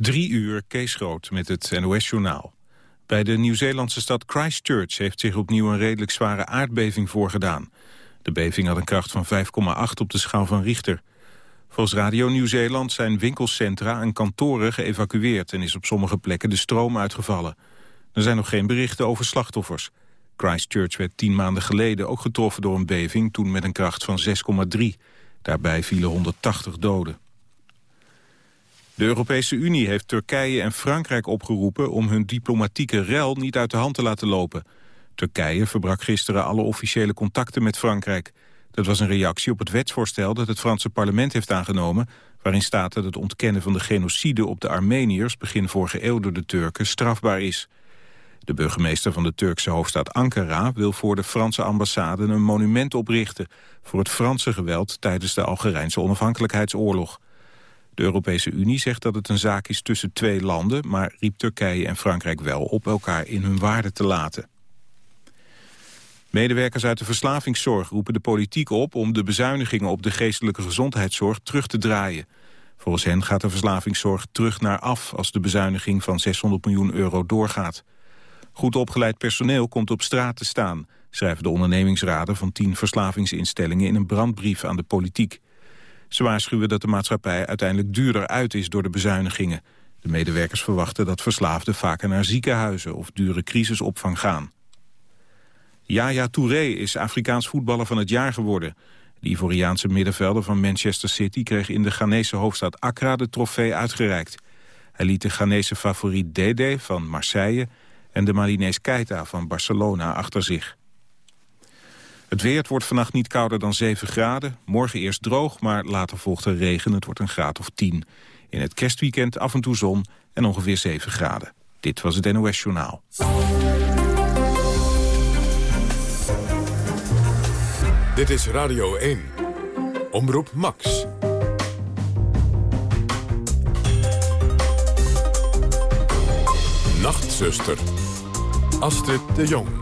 Drie uur, Kees Groot met het NOS-journaal. Bij de Nieuw-Zeelandse stad Christchurch heeft zich opnieuw een redelijk zware aardbeving voorgedaan. De beving had een kracht van 5,8 op de schaal van Richter. Volgens Radio Nieuw-Zeeland zijn winkelcentra en kantoren geëvacueerd... en is op sommige plekken de stroom uitgevallen. Er zijn nog geen berichten over slachtoffers. Christchurch werd tien maanden geleden ook getroffen door een beving... toen met een kracht van 6,3. Daarbij vielen 180 doden. De Europese Unie heeft Turkije en Frankrijk opgeroepen... om hun diplomatieke rel niet uit de hand te laten lopen. Turkije verbrak gisteren alle officiële contacten met Frankrijk. Dat was een reactie op het wetsvoorstel dat het Franse parlement heeft aangenomen... waarin staat dat het ontkennen van de genocide op de Armeniërs... begin vorige eeuw door de Turken strafbaar is. De burgemeester van de Turkse hoofdstad Ankara... wil voor de Franse ambassade een monument oprichten... voor het Franse geweld tijdens de Algerijnse onafhankelijkheidsoorlog. De Europese Unie zegt dat het een zaak is tussen twee landen... maar riep Turkije en Frankrijk wel op elkaar in hun waarde te laten. Medewerkers uit de verslavingszorg roepen de politiek op... om de bezuinigingen op de geestelijke gezondheidszorg terug te draaien. Volgens hen gaat de verslavingszorg terug naar af... als de bezuiniging van 600 miljoen euro doorgaat. Goed opgeleid personeel komt op straat te staan... schrijven de ondernemingsraden van tien verslavingsinstellingen... in een brandbrief aan de politiek. Ze waarschuwen dat de maatschappij uiteindelijk duurder uit is door de bezuinigingen. De medewerkers verwachten dat verslaafden vaker naar ziekenhuizen of dure crisisopvang gaan. Yaya Touré is Afrikaans voetballer van het jaar geworden. De Ivoriaanse middenvelder van Manchester City kreeg in de Ghanese hoofdstad Accra de trofee uitgereikt. Hij liet de Ghanese favoriet Dede van Marseille en de Malinees Keita van Barcelona achter zich. Het weer, wordt vannacht niet kouder dan 7 graden. Morgen eerst droog, maar later volgt er regen. Het wordt een graad of 10. In het kerstweekend af en toe zon en ongeveer 7 graden. Dit was het NOS Journaal. Dit is Radio 1. Omroep Max. Nachtzuster. Astrid de Jong.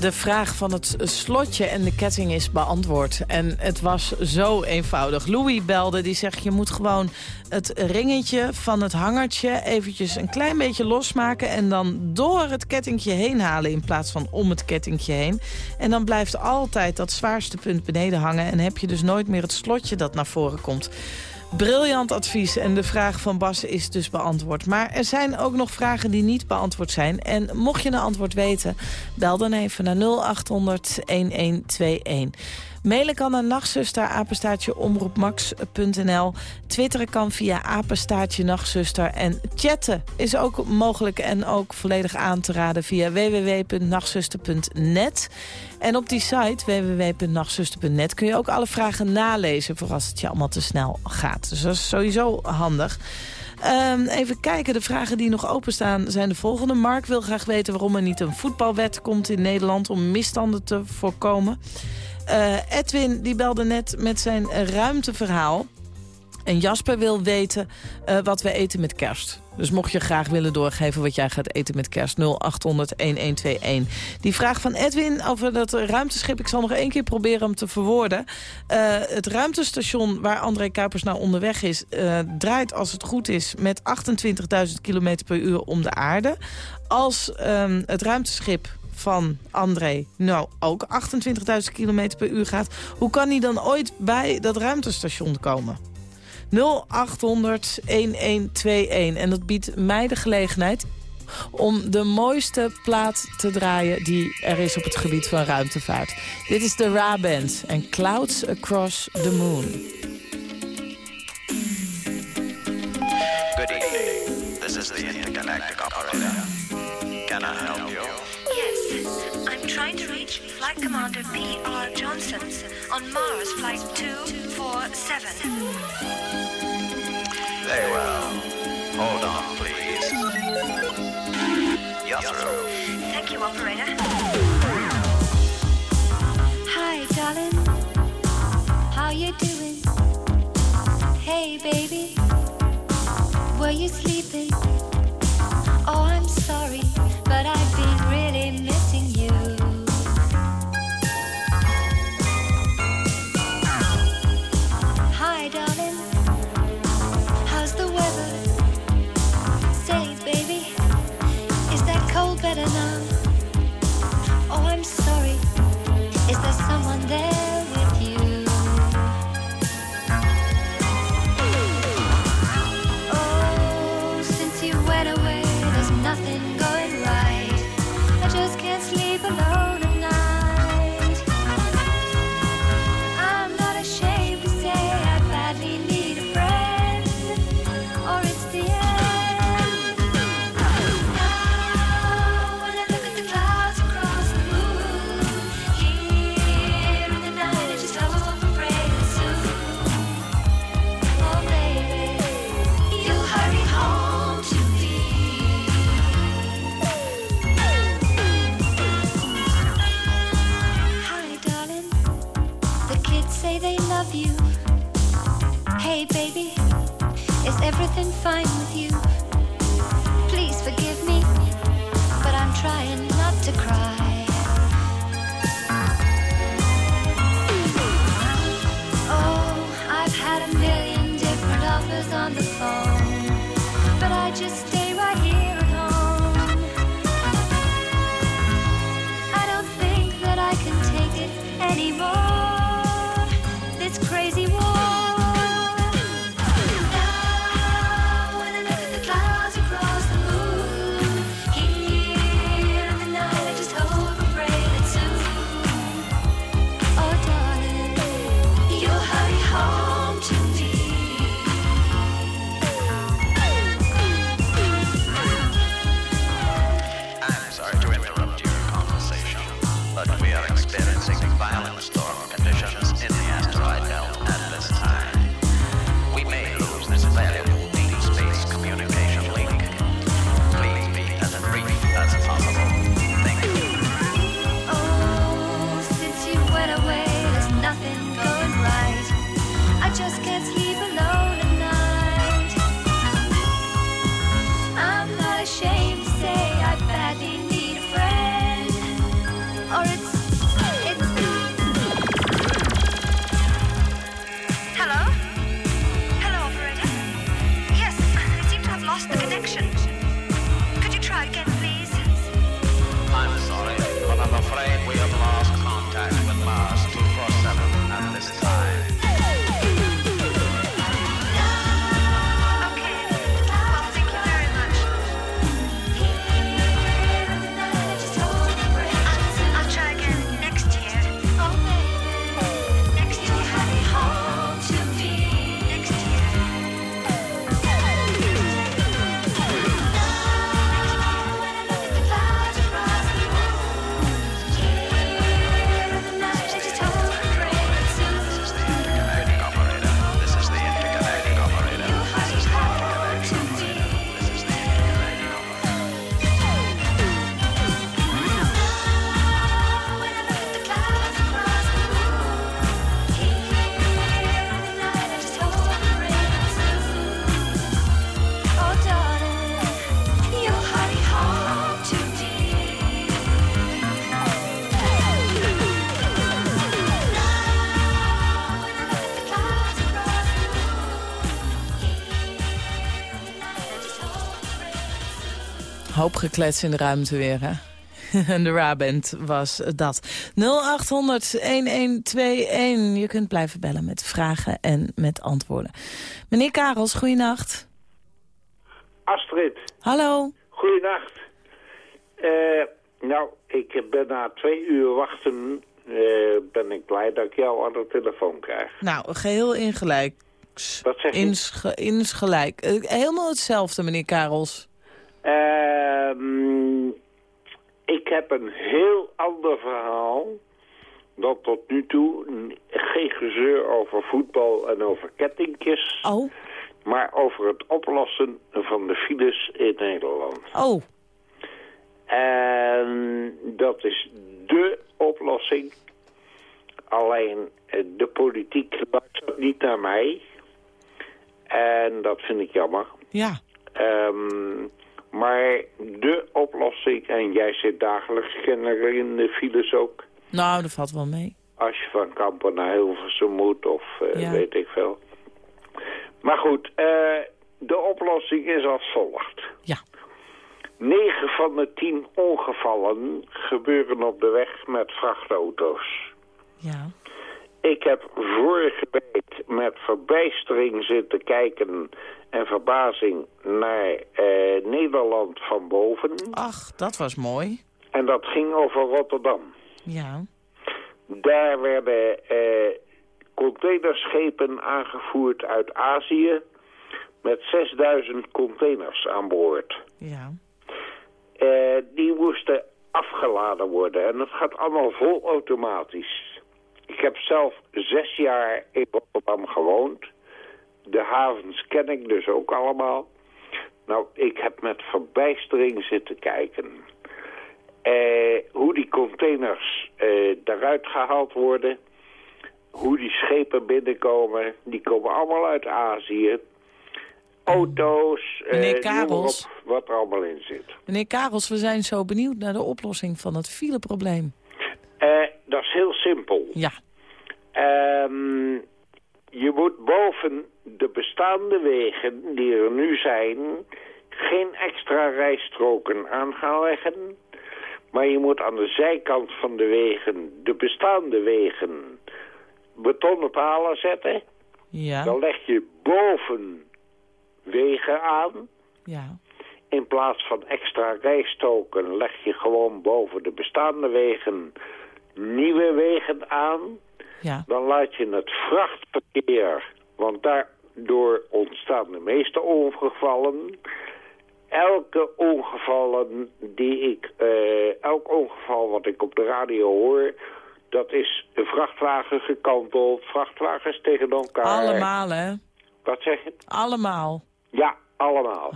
De vraag van het slotje en de ketting is beantwoord. En het was zo eenvoudig. Louis belde, die zegt je moet gewoon het ringetje van het hangertje... eventjes een klein beetje losmaken... en dan door het kettingje heen halen in plaats van om het kettingje heen. En dan blijft altijd dat zwaarste punt beneden hangen... en heb je dus nooit meer het slotje dat naar voren komt. Briljant advies en de vraag van Bas is dus beantwoord. Maar er zijn ook nog vragen die niet beantwoord zijn. En mocht je een antwoord weten, bel dan even naar 0800 1121. Mailen kan naar nachtzuster, apenstaartje omroepmax.nl. Twitteren kan via apenstaartje nachtzuster. En chatten is ook mogelijk en ook volledig aan te raden via www.nachtzuster.net. En op die site www.nachtzuster.net kun je ook alle vragen nalezen... voor als het je allemaal te snel gaat. Dus dat is sowieso handig. Um, even kijken, de vragen die nog openstaan zijn de volgende. Mark wil graag weten waarom er niet een voetbalwet komt in Nederland... om misstanden te voorkomen. Uh, Edwin die belde net met zijn ruimteverhaal. En Jasper wil weten uh, wat we eten met kerst. Dus mocht je graag willen doorgeven wat jij gaat eten met kerst 0800-1121. Die vraag van Edwin over dat ruimteschip, ik zal nog één keer proberen hem te verwoorden. Uh, het ruimtestation waar André Kuipers nou onderweg is... Draait als het goed is met 28.000 km per uur om de aarde. Als um, het ruimteschip van André nou ook 28.000 km per uur gaat... hoe kan hij dan ooit bij dat ruimtestation komen? 0800 1121. En dat biedt mij de gelegenheid om de mooiste plaat te draaien die er is op het gebied van ruimtevaart. Dit is de Ra Band en Clouds Across the Moon. Good evening. This is the Flight Commander P.R. Johnson on Mars Flight 247. Very well. Hold on, please. You're through. Thank you, operator. Hi, darling. How you doing? Hey, baby. Were you sleeping? Oh, I'm sorry, Hoop geklets in de ruimte weer, hè? En de Ra-band was dat. 0800-1121. Je kunt blijven bellen met vragen en met antwoorden. Meneer Karels, goeienacht. Astrid, Hallo. goeienacht. Eh nou, ik ben na twee uur wachten, eh, ben ik blij dat ik jou aan de telefoon krijg. Nou, geheel ingelijks. Wat zeg je? Insge insgelijk. Eh, Helemaal hetzelfde, meneer Karels. Ehm, ik heb een heel ander verhaal dat tot nu toe geen gezeur over voetbal en over kettingjes, Oh, maar over het oplossen van de files in Nederland. oh. En dat is dé oplossing. Alleen eh, de politiek luistert niet naar mij. En dat vind ik jammer. Ja. Ehm, maar de oplossing, en jij zit dagelijks kennelijk in de files ook. Nou, dat valt wel mee. Als je van Kampen naar Hilversum moet of eh, Ja. weet ik veel. Maar goed, eh, de oplossing is als volgt. Ja. 9 van de 10 ongevallen gebeuren op de weg met vrachtauto's. Ja. Ik heb vorige week met verbijstering zitten kijken en verbazing naar eh, Nederland van boven. Ach, dat was mooi. En dat ging over Rotterdam. Ja. Daar werden eh, containerschepen aangevoerd uit Azië met 6000 containers aan boord. Ja. Eh, die moesten afgeladen worden en dat gaat allemaal vol automatisch. Ik heb zelf zes jaar in Rotterdam gewoond. De havens ken ik dus ook allemaal. Nou, ik heb met verbijstering zitten kijken. Eh, hoe die containers eh, eruit gehaald worden. hoe die schepen binnenkomen, die komen allemaal uit Azië. Auto's, eh, Meneer Karels? op, wat er allemaal in zit. Meneer Karels, we zijn zo benieuwd naar de oplossing van het fileprobleem. Eh, dat is heel simpel. Ja, Ehm, je moet boven de bestaande wegen die er nu zijn... geen extra rijstroken aan gaan leggen. Maar je moet aan de zijkant van de wegen, de bestaande wegen... betonnen palen zetten. ja, Dan leg je boven wegen aan. ja. In plaats van extra rijstoken leg je gewoon boven de bestaande wegen nieuwe wegen aan. Ja, Dan laat je het vrachtverkeer, want daardoor ontstaan de meeste ongevallen. Elke ongevallen die ik, eh, elk ongeval wat ik op de radio hoor, dat is een vrachtwagen gekanteld, vrachtwagens tegen elkaar. allemaal hè. Wat zeg je? Allemaal. Ja, allemaal.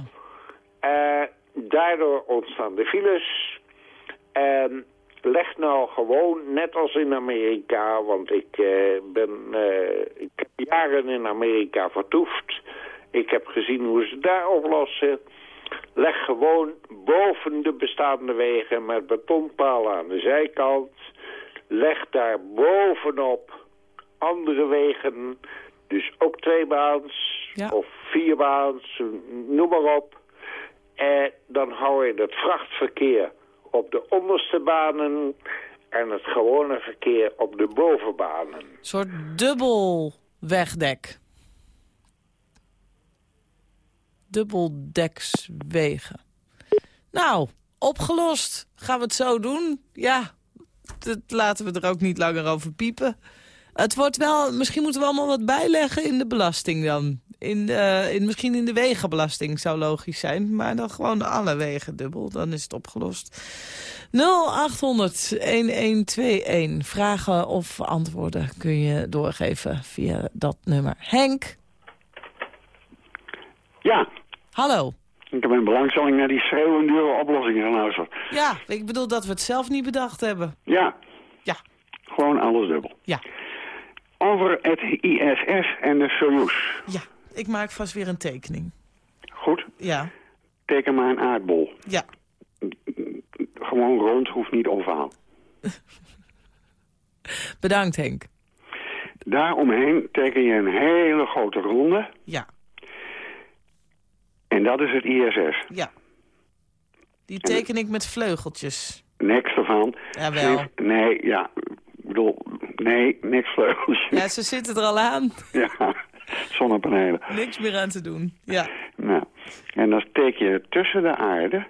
Eh, daardoor ontstaan de files. En leg nou gewoon, net als in Amerika, want ik eh, ben eh, ik heb jaren in Amerika vertoefd. Ik heb gezien hoe ze daar oplossen. Leg gewoon boven de bestaande wegen met betonpalen aan de zijkant. Leg daar bovenop andere wegen, dus ook tweebaans Ja. of vierbaans, noem maar op. En dan hou je het vrachtverkeer op de onderste banen en het gewone verkeer op de bovenbanen. Een soort dubbel wegdek. Dubbeldekswegen. Nou, opgelost. Gaan we het zo doen? Ja, dat laten we er ook niet langer over piepen. Het wordt wel, misschien moeten we allemaal wat bijleggen in de belasting dan. In de, in, misschien in de wegenbelasting zou logisch zijn. Maar dan gewoon alle wegen dubbel, dan is het opgelost. 0800-1121. Vragen of antwoorden kun je doorgeven via dat nummer. Henk, Ja, hallo. ik heb een belangstelling naar die schreeuwend dure oplossingen geluisterd. Ja, ik bedoel dat we het zelf niet bedacht hebben. Ja, Ja, gewoon alles dubbel. ja, Over het ISS en de Soyuz. ja. Ik maak vast weer een tekening. Goed, Ja, teken maar een aardbol. ja. Gewoon rond, hoeft niet ovaal. Bedankt Henk. Daaromheen teken je een hele grote ronde. Ja, En dat is het ISS. ja. Die teken ik met vleugeltjes. Niks ervan. Jawel. Nee, ja. Ik bedoel, nee, niks vleugels. Ja, ze zitten er al aan. Ja, zonnepanelen. Niks meer aan te doen. Ja, Nou, en dan teken je tussen de aarde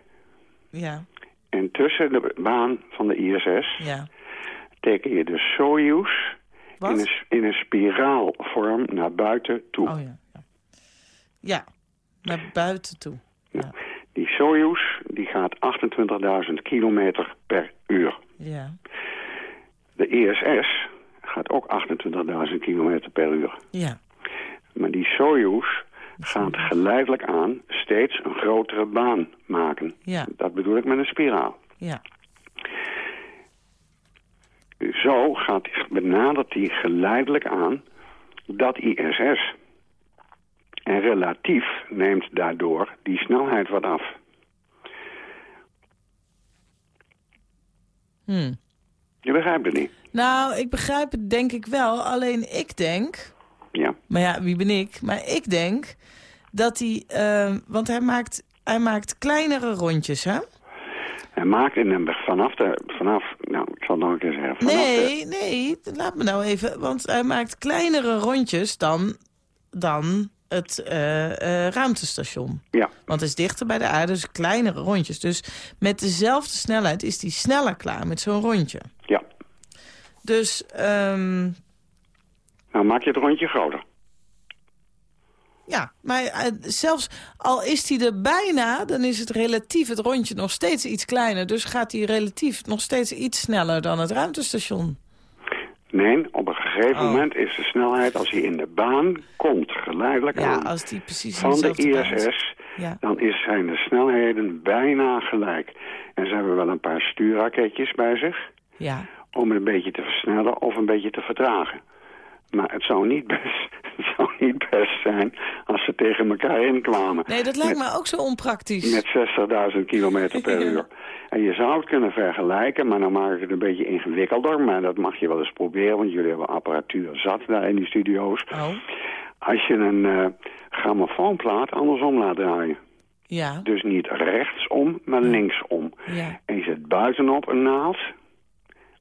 ja, en tussen de baan van de ISS... ja. teken je de Soyuz Wat? in een, in een spiraalvorm naar buiten toe. Oh ja. Ja, ja. naar buiten toe. Ja, Die Soyuz die gaat 28.000 kilometer per uur. ja, De ISS gaat ook 28.000 kilometer per uur. ja. Maar die Soyuz gaat geleidelijk aan steeds een grotere baan maken. Ja. Dat bedoel ik met een spiraal. ja. Zo gaat, benadert hij geleidelijk aan dat ISS. En relatief neemt daardoor die snelheid wat af. Hm. Je begrijpt het niet. Nou, ik begrijp het denk ik wel. Alleen ik denk... Ja. Maar ja, wie ben ik? Maar ik denk dat hij... eh, want hij maakt, hij maakt kleinere rondjes, hè? Hij maakt in een, vanaf de, vanaf, nou, ik zal het nog een keer zeggen. Vanaf Nee, nee, laat me nou even. Want hij maakt kleinere rondjes dan, dan het eh, eh, ruimtestation. Ja, Want het is dichter bij de aarde, dus kleinere rondjes. Dus met dezelfde snelheid is hij sneller klaar met zo'n rondje. ja. Dus ehm, Nou maak je het rondje groter. ja, maar eh, zelfs al is hij er bijna... dan is het relatief het rondje nog steeds iets kleiner. Dus gaat hij relatief nog steeds iets sneller dan het ruimtestation. Nee, op een gegeven Oh. moment is de snelheid als hij in de baan komt, geleidelijk Ja, aan als die precies van de. ISS, Ja. dan is, zijn de snelheden bijna gelijk. En ze hebben wel een paar stuurraketjes bij zich Ja, om het een beetje te versnellen of een beetje te vertragen. Maar het zou niet best, het zou niet best zijn als ze tegen elkaar inkwamen. Nee, dat lijkt Met- me ook zo onpraktisch. Met 60.000 kilometer per Ja. uur. En je zou het kunnen vergelijken, maar dan maak ik het een beetje ingewikkelder. Maar dat mag je wel eens proberen, want jullie hebben apparatuur zat daar in die studio's. Oh, Als je een eh grammofoonplaat andersom laat draaien. ja, Dus niet rechtsom, maar linksom. ja, En je zet buitenop een naald,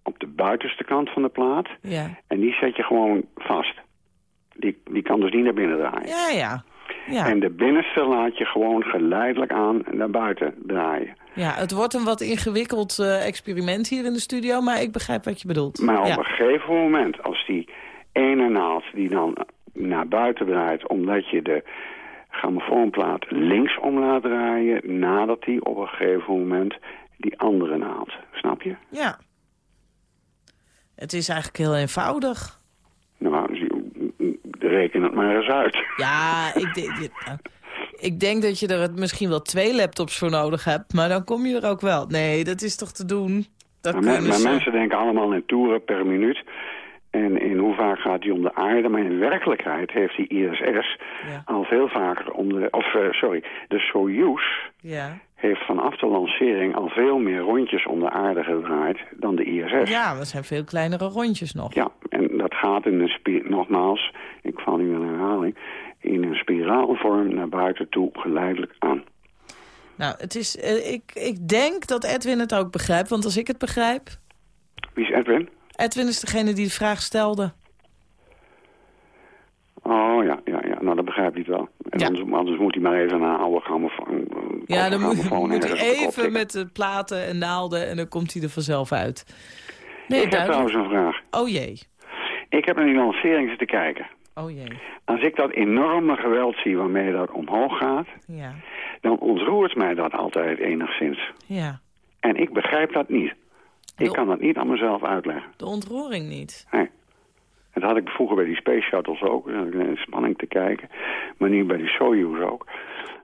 op de buitenste kant van de plaat. ja. En die zet je gewoon vast. Die, die kan dus niet naar binnen draaien. Ja, ja. Ja, En de binnenste laat je gewoon geleidelijk aan naar buiten draaien. ja, het wordt een wat ingewikkeld eh, experiment hier in de studio, maar ik begrijp wat je bedoelt. Maar op ja. een gegeven moment, als die ene naald die dan naar buiten draait... omdat je de grammofoonplaat linksom laat draaien... nadat die op een gegeven moment die andere naald. Snap je? ja. Het is eigenlijk heel eenvoudig. Nou, reken het maar eens uit. Ja, ik, denk- ik denk dat je er misschien wel twee laptops voor nodig hebt, maar dan kom je er ook wel. Nee, dat is toch te doen? Dat Maar, men- kunnen maar ze. mensen denken allemaal in toeren per minuut. En in hoe vaak gaat die om de aarde? Maar in werkelijkheid heeft die ISS Ja. al veel vaker om de... Of, eh, sorry, de Soyuz Ja. Heeft vanaf de lancering al veel meer rondjes om de aarde gedraaid dan de ISS. ja, we zijn veel kleinere rondjes nog. Ja, en dat gaat in een nogmaals, ik val nu in herhaling, in een spiraalvorm naar buiten toe geleidelijk aan. Nou, het is, eh, ik, ik denk dat Edwin het ook begrijpt, want als ik het begrijp... Wie is Edwin? Edwin is degene die de vraag stelde. Oh ja, ja, ja, nou dat begrijp ik wel. En Ja. anders, anders moet hij maar even naar een oude grammofoon. Ja, dan moet, moet hij de even met de platen en naalden en dan komt hij er vanzelf uit. Nee, Ik heb trouwens een vraag. Oh jee. Ik heb naar die lancering zitten kijken. Oh jee. Als ik dat enorme geweld zie waarmee dat omhoog gaat, Ja. dan ontroert mij dat altijd enigszins. Ja. En ik begrijp dat niet. Ik kan dat niet aan mezelf uitleggen. De ontroering niet. Nee. Dat had ik vroeger bij die space shuttles ook. Dan had ik in spanning te kijken. Maar nu bij die Soyuz ook.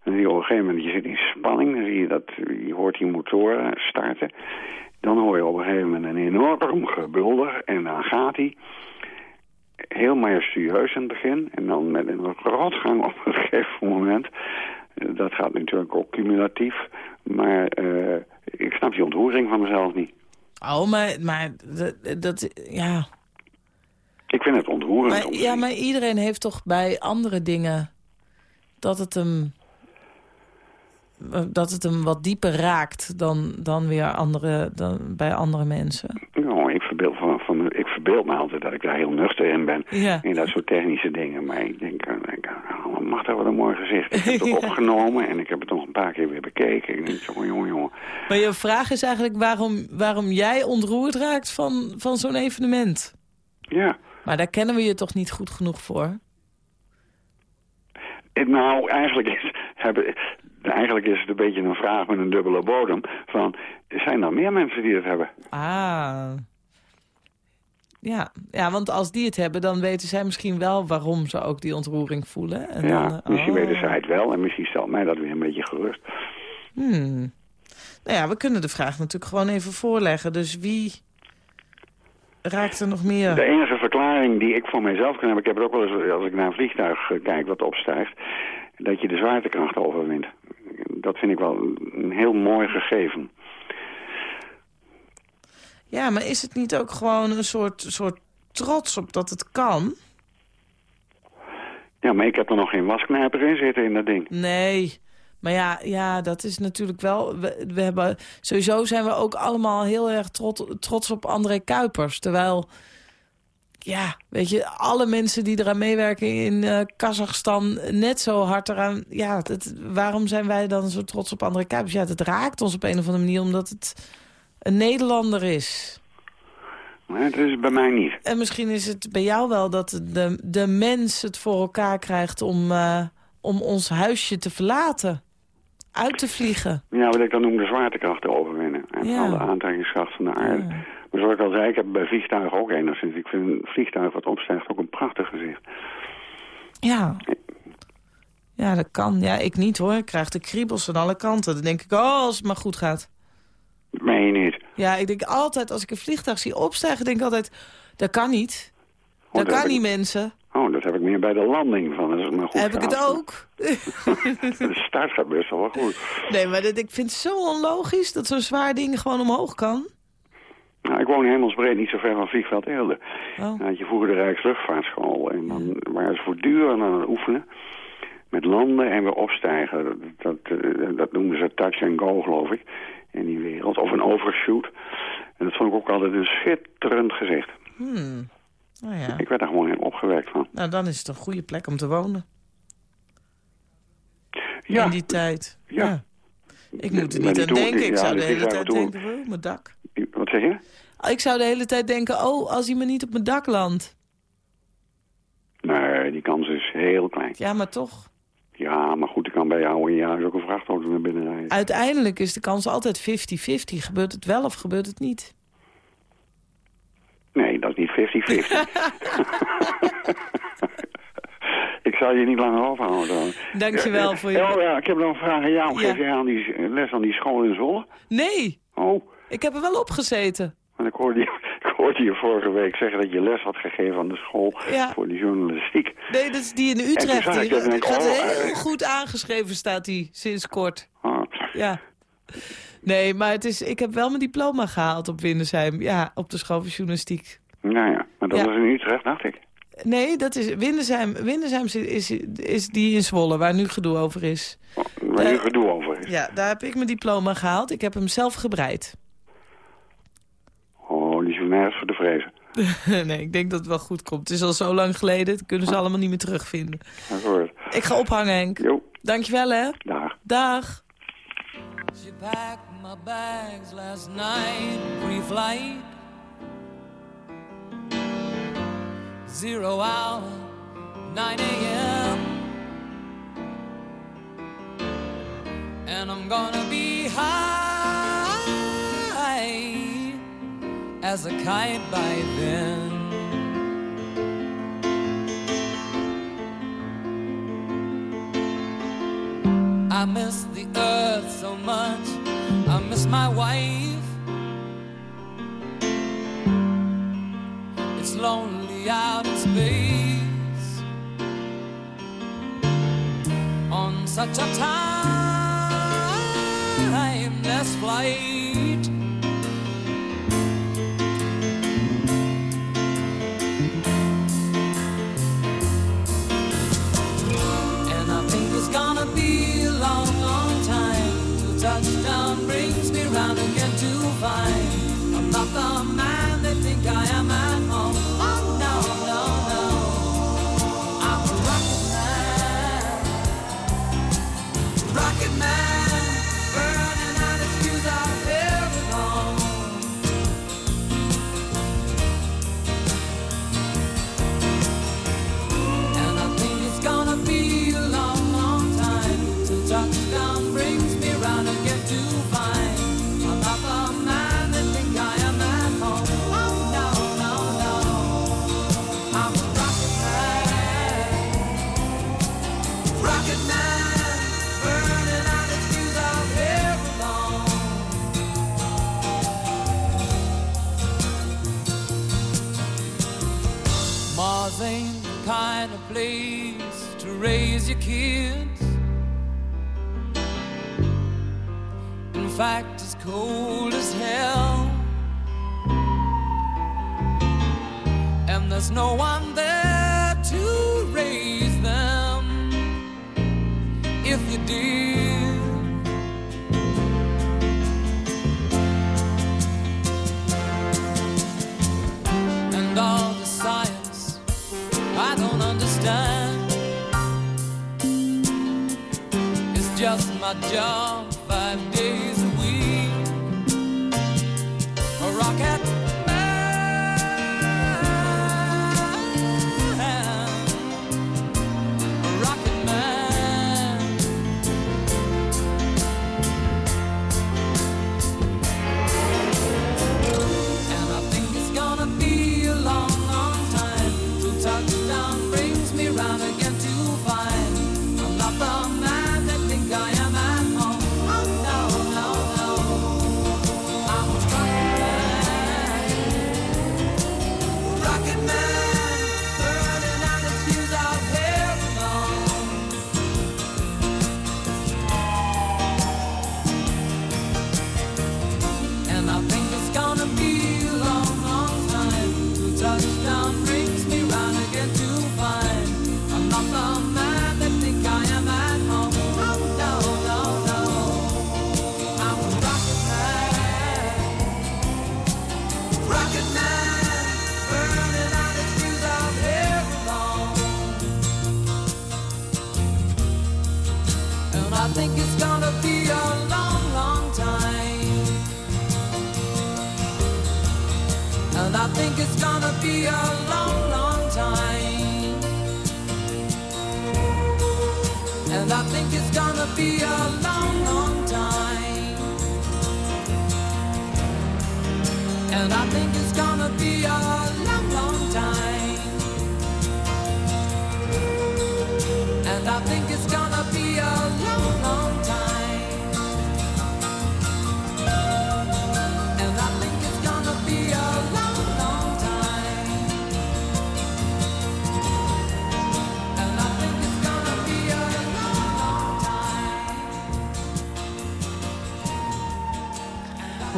En die op een gegeven moment, je zit in spanning. Dan zie je dat, je hoort die motoren starten. Dan hoor je op een gegeven moment een enorm gebulder. En dan gaat hij. Heel majestueus in het begin. En dan met een rotgang op een gegeven moment. Dat gaat natuurlijk ook cumulatief. Maar eh, ik snap die ontroering van mezelf niet. Oh, maar, maar dat, dat ja. Ik vind het ontroerend. Maar, ja, maar iedereen heeft toch bij andere dingen dat het hem dat het hem wat dieper raakt dan, dan weer andere, dan bij andere mensen. Nou, ik verbeeld, van, van, ik verbeeld me altijd dat ik daar heel nuchter in ben. Ja. In dat soort technische dingen. Maar ik denk, eh, ik, eh, mag dat wat een mooi gezicht. Ik heb het ook Ja. opgenomen en ik heb het nog een paar keer weer bekeken. Ik denk, jongen, jongen, jongen. Maar je vraag is eigenlijk waarom, waarom jij ontroerd raakt van, van zo'n evenement. Ja. Maar daar kennen we je toch niet goed genoeg voor? Eh, Nou, eigenlijk is, hebben, eigenlijk is het een beetje een vraag met een dubbele bodem. Van, zijn er meer mensen die het hebben? Ah. Ja. ja, want als die het hebben, dan weten zij misschien wel waarom ze ook die ontroering voelen. En ja, dan, eh, misschien oh. weten zij het wel en misschien stelt mij dat weer een beetje gerust. Hmm. Nou ja, we kunnen de vraag natuurlijk gewoon even voorleggen. Dus wie raakt er nog meer? De enige verklaring die ik voor mijzelf kan hebben... ik heb het ook wel eens als ik naar een vliegtuig eh, kijk wat opstijgt... dat je de zwaartekracht overwint. Dat vind ik wel een heel mooi gegeven. Ja, maar is het niet ook gewoon een soort, soort trots op dat het kan? Ja, maar ik heb er nog geen wasknijper in zitten in dat ding. Nee. Maar ja, ja dat is natuurlijk wel... We, we hebben, sowieso zijn we ook allemaal heel erg trots, trots op André Kuipers. Terwijl, ja, weet je, alle mensen die eraan meewerken in eh Kazachstan net zo hard eraan... Ja, dat, waarom zijn wij dan zo trots op André Kuipers? Ja, het raakt ons op een of andere manier omdat het een Nederlander is. Maar dat is bij mij niet. En misschien is het bij jou wel dat de, de mens het voor elkaar krijgt om, eh, om ons huisje te verlaten. Uit te vliegen. Ja, wat ik dan noem de zwaartekracht te overwinnen. En Ja. alle aantrekkingskracht van de aarde. Ja. Maar zoals ik al zei, ik heb bij vliegtuigen ook enigszins. Ik vind een vliegtuig wat opstijgt ook een prachtig gezicht. Ja. Ja, dat kan. Ja, ik niet hoor. Ik krijg de kriebels aan alle kanten. Dan denk ik, oh, als het maar goed gaat. Meen je niet? Ja, ik denk altijd, als ik een vliegtuig zie opstijgen, denk ik altijd, dat kan niet. Dat dat kan niet, mensen. Oh, dat heb ik meer bij de landing van. Als het maar goed Heb ik het ook? De start gaat best wel goed. Nee, maar dat, ik vind het zo onlogisch dat zo'n zwaar ding gewoon omhoog kan. Nou, ik woon in Hemelsbreed, niet zo ver van Vliegveld Eelde. Oh. Je vroeger de Rijksluchtvaartschool. En dan waren ze voortdurend aan het oefenen. Met landen en weer opstijgen. Dat, dat, eh, dat noemden ze touch and go, geloof ik. In die wereld. Of een overshoot. En dat vond ik ook altijd een schitterend gezicht. Hmm. Nou ja, Ik werd daar gewoon heel opgewekt van. nou dan is het een goede plek om te wonen. Ja, In die tijd. Ja. Ik moet er niet aan denken. Ik zou de hele tijd denken, oh, mijn dak. Wat zeg je? Ik zou de hele tijd denken, oh, als hij me niet op mijn dak landt. Nee, die kans is heel klein. Ja, maar toch. Ja, maar goed, er kan bij jou in je huis ook een vrachtauto naar binnen rijden. Uiteindelijk is de kans altijd 50-50. Gebeurt het wel of gebeurt het niet? Nee, dat is niet 50-50. ik zal je niet langer overhouden. dan. Dankjewel voor je... Oh ja, ik heb nog een vraag aan jou. Ja. Geef jij aan die les aan die school in Zwolle? Nee, Oh, ik heb er wel op gezeten. want ik hoorde, je, ik hoorde je vorige week zeggen dat je les had gegeven aan de school Ja. voor die journalistiek. Nee, dat is die in Utrecht. Die dat oh, heel goed aangeschreven, staat die sinds kort. Ah, Ja. Nee, maar het is, ik heb wel mijn diploma gehaald op Windesheim. Ja, op de school van journalistiek. nou ja, maar dat Ja. was in Utrecht, dacht ik. Nee, dat is Windesheim. Windesheim is, is, is die in Zwolle, waar nu gedoe over is. Waar Eh, je gedoe over is. Ja, daar heb ik mijn diploma gehaald. Ik heb hem zelf gebreid. Journalis voor de vrezen. nee, ik denk dat het wel goed komt. Het is al zo lang geleden, dat kunnen ze allemaal niet meer terugvinden. Dat hoort. Ik ga ophangen, Henk. Jo, Dankjewel, hè. dag. Dag. She packed my bags last night, pre-flight. Zero hour, 9 a.m. And I'm gonna be high as a kite by then. I miss the earth so much. I miss my wife. It's lonely out in space on such a timeless flight. Gonna be a long, long time. Till touchdown brings me round again to find. I'm not the man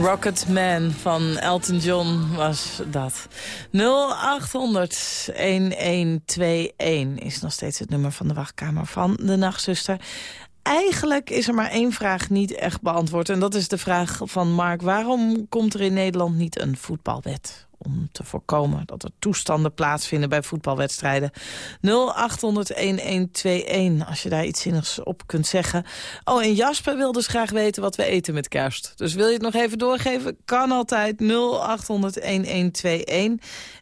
Rocket Man van Elton John was dat. 0800 1121 is nog steeds het nummer van de wachtkamer van de nachtzuster. Eigenlijk is er maar één vraag niet echt beantwoord. En dat is de vraag van Mark. Waarom komt er in Nederland niet een voetbalwet? Om te voorkomen dat er toestanden plaatsvinden bij voetbalwedstrijden. 0800-1121, als je daar iets zinnigs op kunt zeggen. Oh, en Jasper wil dus graag weten wat we eten met kerst. Dus wil je het nog even doorgeven? Kan altijd 0800-1121.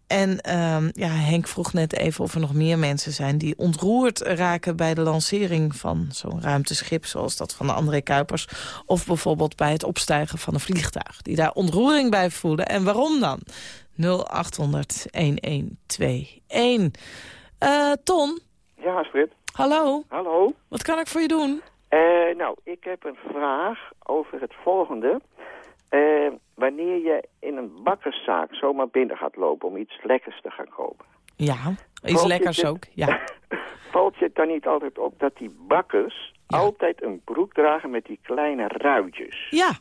En ehm, ja, Henk vroeg net even of er nog meer mensen zijn... die ontroerd raken bij de lancering van zo'n ruimteschip... zoals dat van de André Kuipers. Of bijvoorbeeld bij het opstijgen van een vliegtuig. Die daar ontroering bij voelen. En waarom dan? 0800-1121. Eh Ton, Ja, Astrid. hallo. Hallo. Wat kan ik voor je doen? Eh, nou, ik heb een vraag over het volgende. Eh, wanneer je in een bakkerszaak zomaar binnen gaat lopen om iets lekkers te gaan kopen. Ja, iets lekkers ook. Ja. Valt je het dan niet altijd op dat die bakkers Ja. altijd een broek dragen met die kleine ruitjes? ja,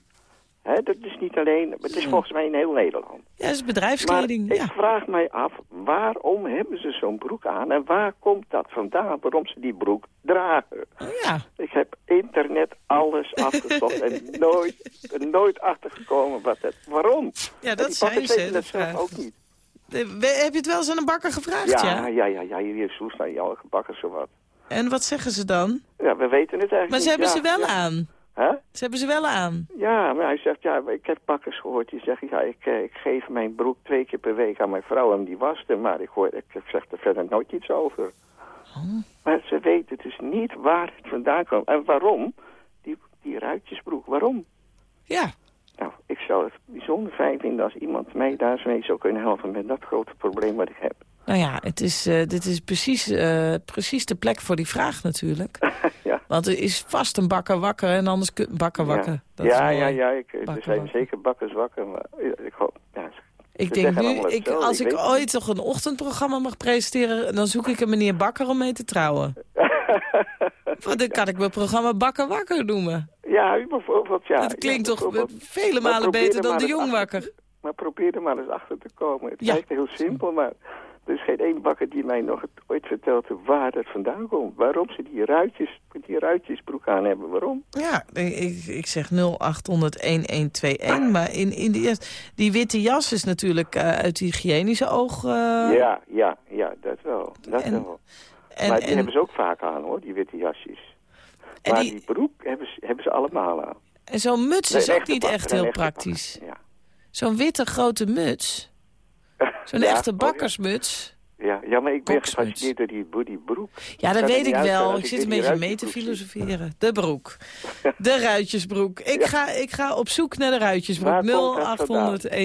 Dat is niet alleen, het is volgens mij in heel Nederland. ja, dat is Maar bedrijfskleding. ik Ja. vraag mij af, waarom hebben ze zo'n broek aan en waar komt dat vandaan? Waarom ze die broek dragen? Oh, ja. Ik heb internet alles afgezocht en nooit, nooit achtergekomen wat het, waarom. ja, dat bakkers ze. dat zelf ook niet. De- we- Heb je het wel eens aan een bakker gevraagd, Ja, ja? ja, ja, ja, hier is Soes naar jou gebakken zowat. En wat zeggen ze dan? Ja, we weten het eigenlijk Maar ze niet. hebben Ja, ze wel aan. Ze hebben ze wel aan. Ja, maar hij zegt, ja, ik heb bakkers gehoord die zeggen, ja, ik, eh, ik geef mijn broek twee keer per week aan mijn vrouw en die wast hem. Maar ik, hoor, ik, zeg er verder nooit iets over. Oh. Maar ze weten dus niet waar het vandaan komt. En waarom? Die, die ruitjesbroek, waarom? Ja. Nou, ik zou het bijzonder fijn vinden als iemand mij daar mee zou kunnen helpen met dat grote probleem wat ik heb. Nou ja, het is, eh, dit is precies, eh, precies de plek voor die vraag natuurlijk. ja. Want er is vast een bakker wakker en anders bakker wakker. Ja, ja, ja, ja, ik, er zijn zeker bakkers wakker, maar ik. Ja, Ik denk nu, ik, als ik ooit toch een ochtendprogramma mag presenteren... dan zoek ik een meneer Bakker om mee te trouwen. Want dan kan ik mijn programma Bakker Wakker noemen. ja, bijvoorbeeld, ja. dat klinkt ja, toch vele malen beter er dan de Jong Wakker. Maar probeer er maar eens achter te komen. Het lijkt heel simpel, maar er is geen één bakker die mij nog het ooit vertelt waar het vandaan komt. Waarom ze die ruitjes, die ruitjesbroek aan hebben, waarom? Ja, ik, ik zeg 0800-1121. Maar in, in die, die witte jas is natuurlijk eh, uit hygiënische oog... eh, ja, ja, ja, dat wel. Dat En- wel. en, maar die en, hebben ze ook vaak aan, hoor, die witte jasjes. en, maar die- die broek hebben ze, hebben ze allemaal aan. en zo'n muts is ook niet bakker, echt heel praktisch. Ja. Zo'n witte grote muts. Zo'n Ja, echte oh bakkersmuts. Ja, ja, maar ik ben gefascineerd door die, die broek. Ja, dat weet ik wel. Ik zit een beetje mee te filosoferen. De broek. De ruitjesbroek. Ik, ga, ik ga op zoek naar de ruitjesbroek. Waar komt dat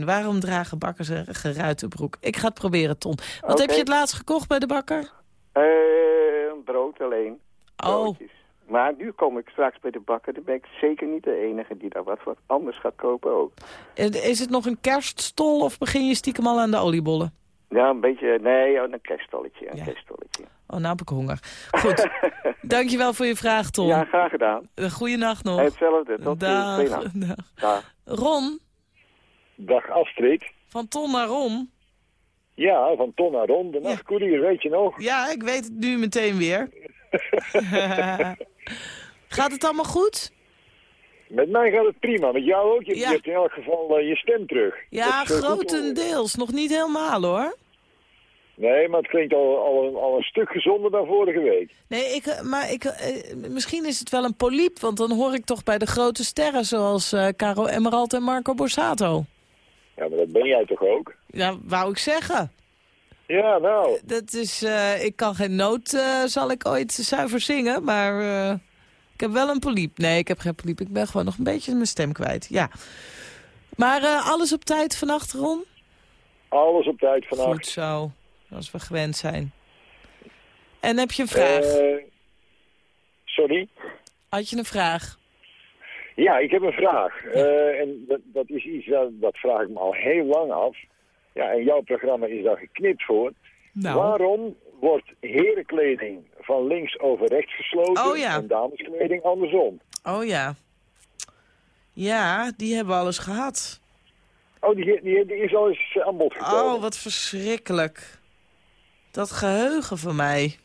0800-1121. Waarom dragen bakkers een geruite broek? Ik ga het proberen, Ton. Wat heb je het laatst gekocht bij de bakker? Een brood alleen. Oh, Broodjes. Maar nu kom ik straks bij de bakker. Dan ben ik zeker niet de enige die daar wat, wat anders gaat kopen ook. eh, is het nog een kerststol of begin je stiekem al aan de oliebollen? Ja, een beetje... Nee, oh, een kerststolletje. Een Ja. kerststolletje. Oh, nou heb ik honger. Goed. Dankjewel voor je vraag, Ton. Ja, graag gedaan. Eh, Goeienacht nog. Hetzelfde. Tot Dag. Dag. Dag. Ron, Dag Astrid. van Ton naar Ron. Ja, van Ton naar Ron, de nachtcourier, weet je nog? Ja, ik weet het nu meteen weer. Gaat het allemaal goed? Met mij gaat het prima, met jou ook. Je, Ja. hebt in elk geval eh, je stem terug. Ja, eh, grotendeels. Nog niet helemaal hoor. Nee, maar het klinkt al, al, een, al een stuk gezonder dan vorige week. Nee, ik, eh, maar ik, misschien is het wel een poliep. Want dan hoor ik toch bij de grote sterren zoals eh Caro Emerald en Marco Borsato. Ja, maar dat ben jij toch ook? Ja, wou ik zeggen. Ja, nou. Dat is, eh, ik kan geen noot, eh, zal ik ooit zuiver zingen, maar eh, ik heb wel een poliep. Nee, ik heb geen poliep. Ik ben gewoon nog een beetje mijn stem kwijt, ja. Maar alles op tijd vannacht, Ron? Alles op tijd vannacht. Goed zo, zoals we gewend zijn. En heb je een vraag? Sorry? Had je een vraag? Ja, ik heb een vraag. En dat, dat is iets dat, dat vraag ik me al heel lang af. Ja, en jouw programma is daar geknipt voor. Nou. Waarom wordt herenkleding van links over rechts gesloten Oh ja. en dameskleding andersom? Oh ja. Ja, die hebben we alles gehad. Oh, die, die, die is al eens aan bod gekomen. Oh, wat verschrikkelijk. Dat geheugen van mij.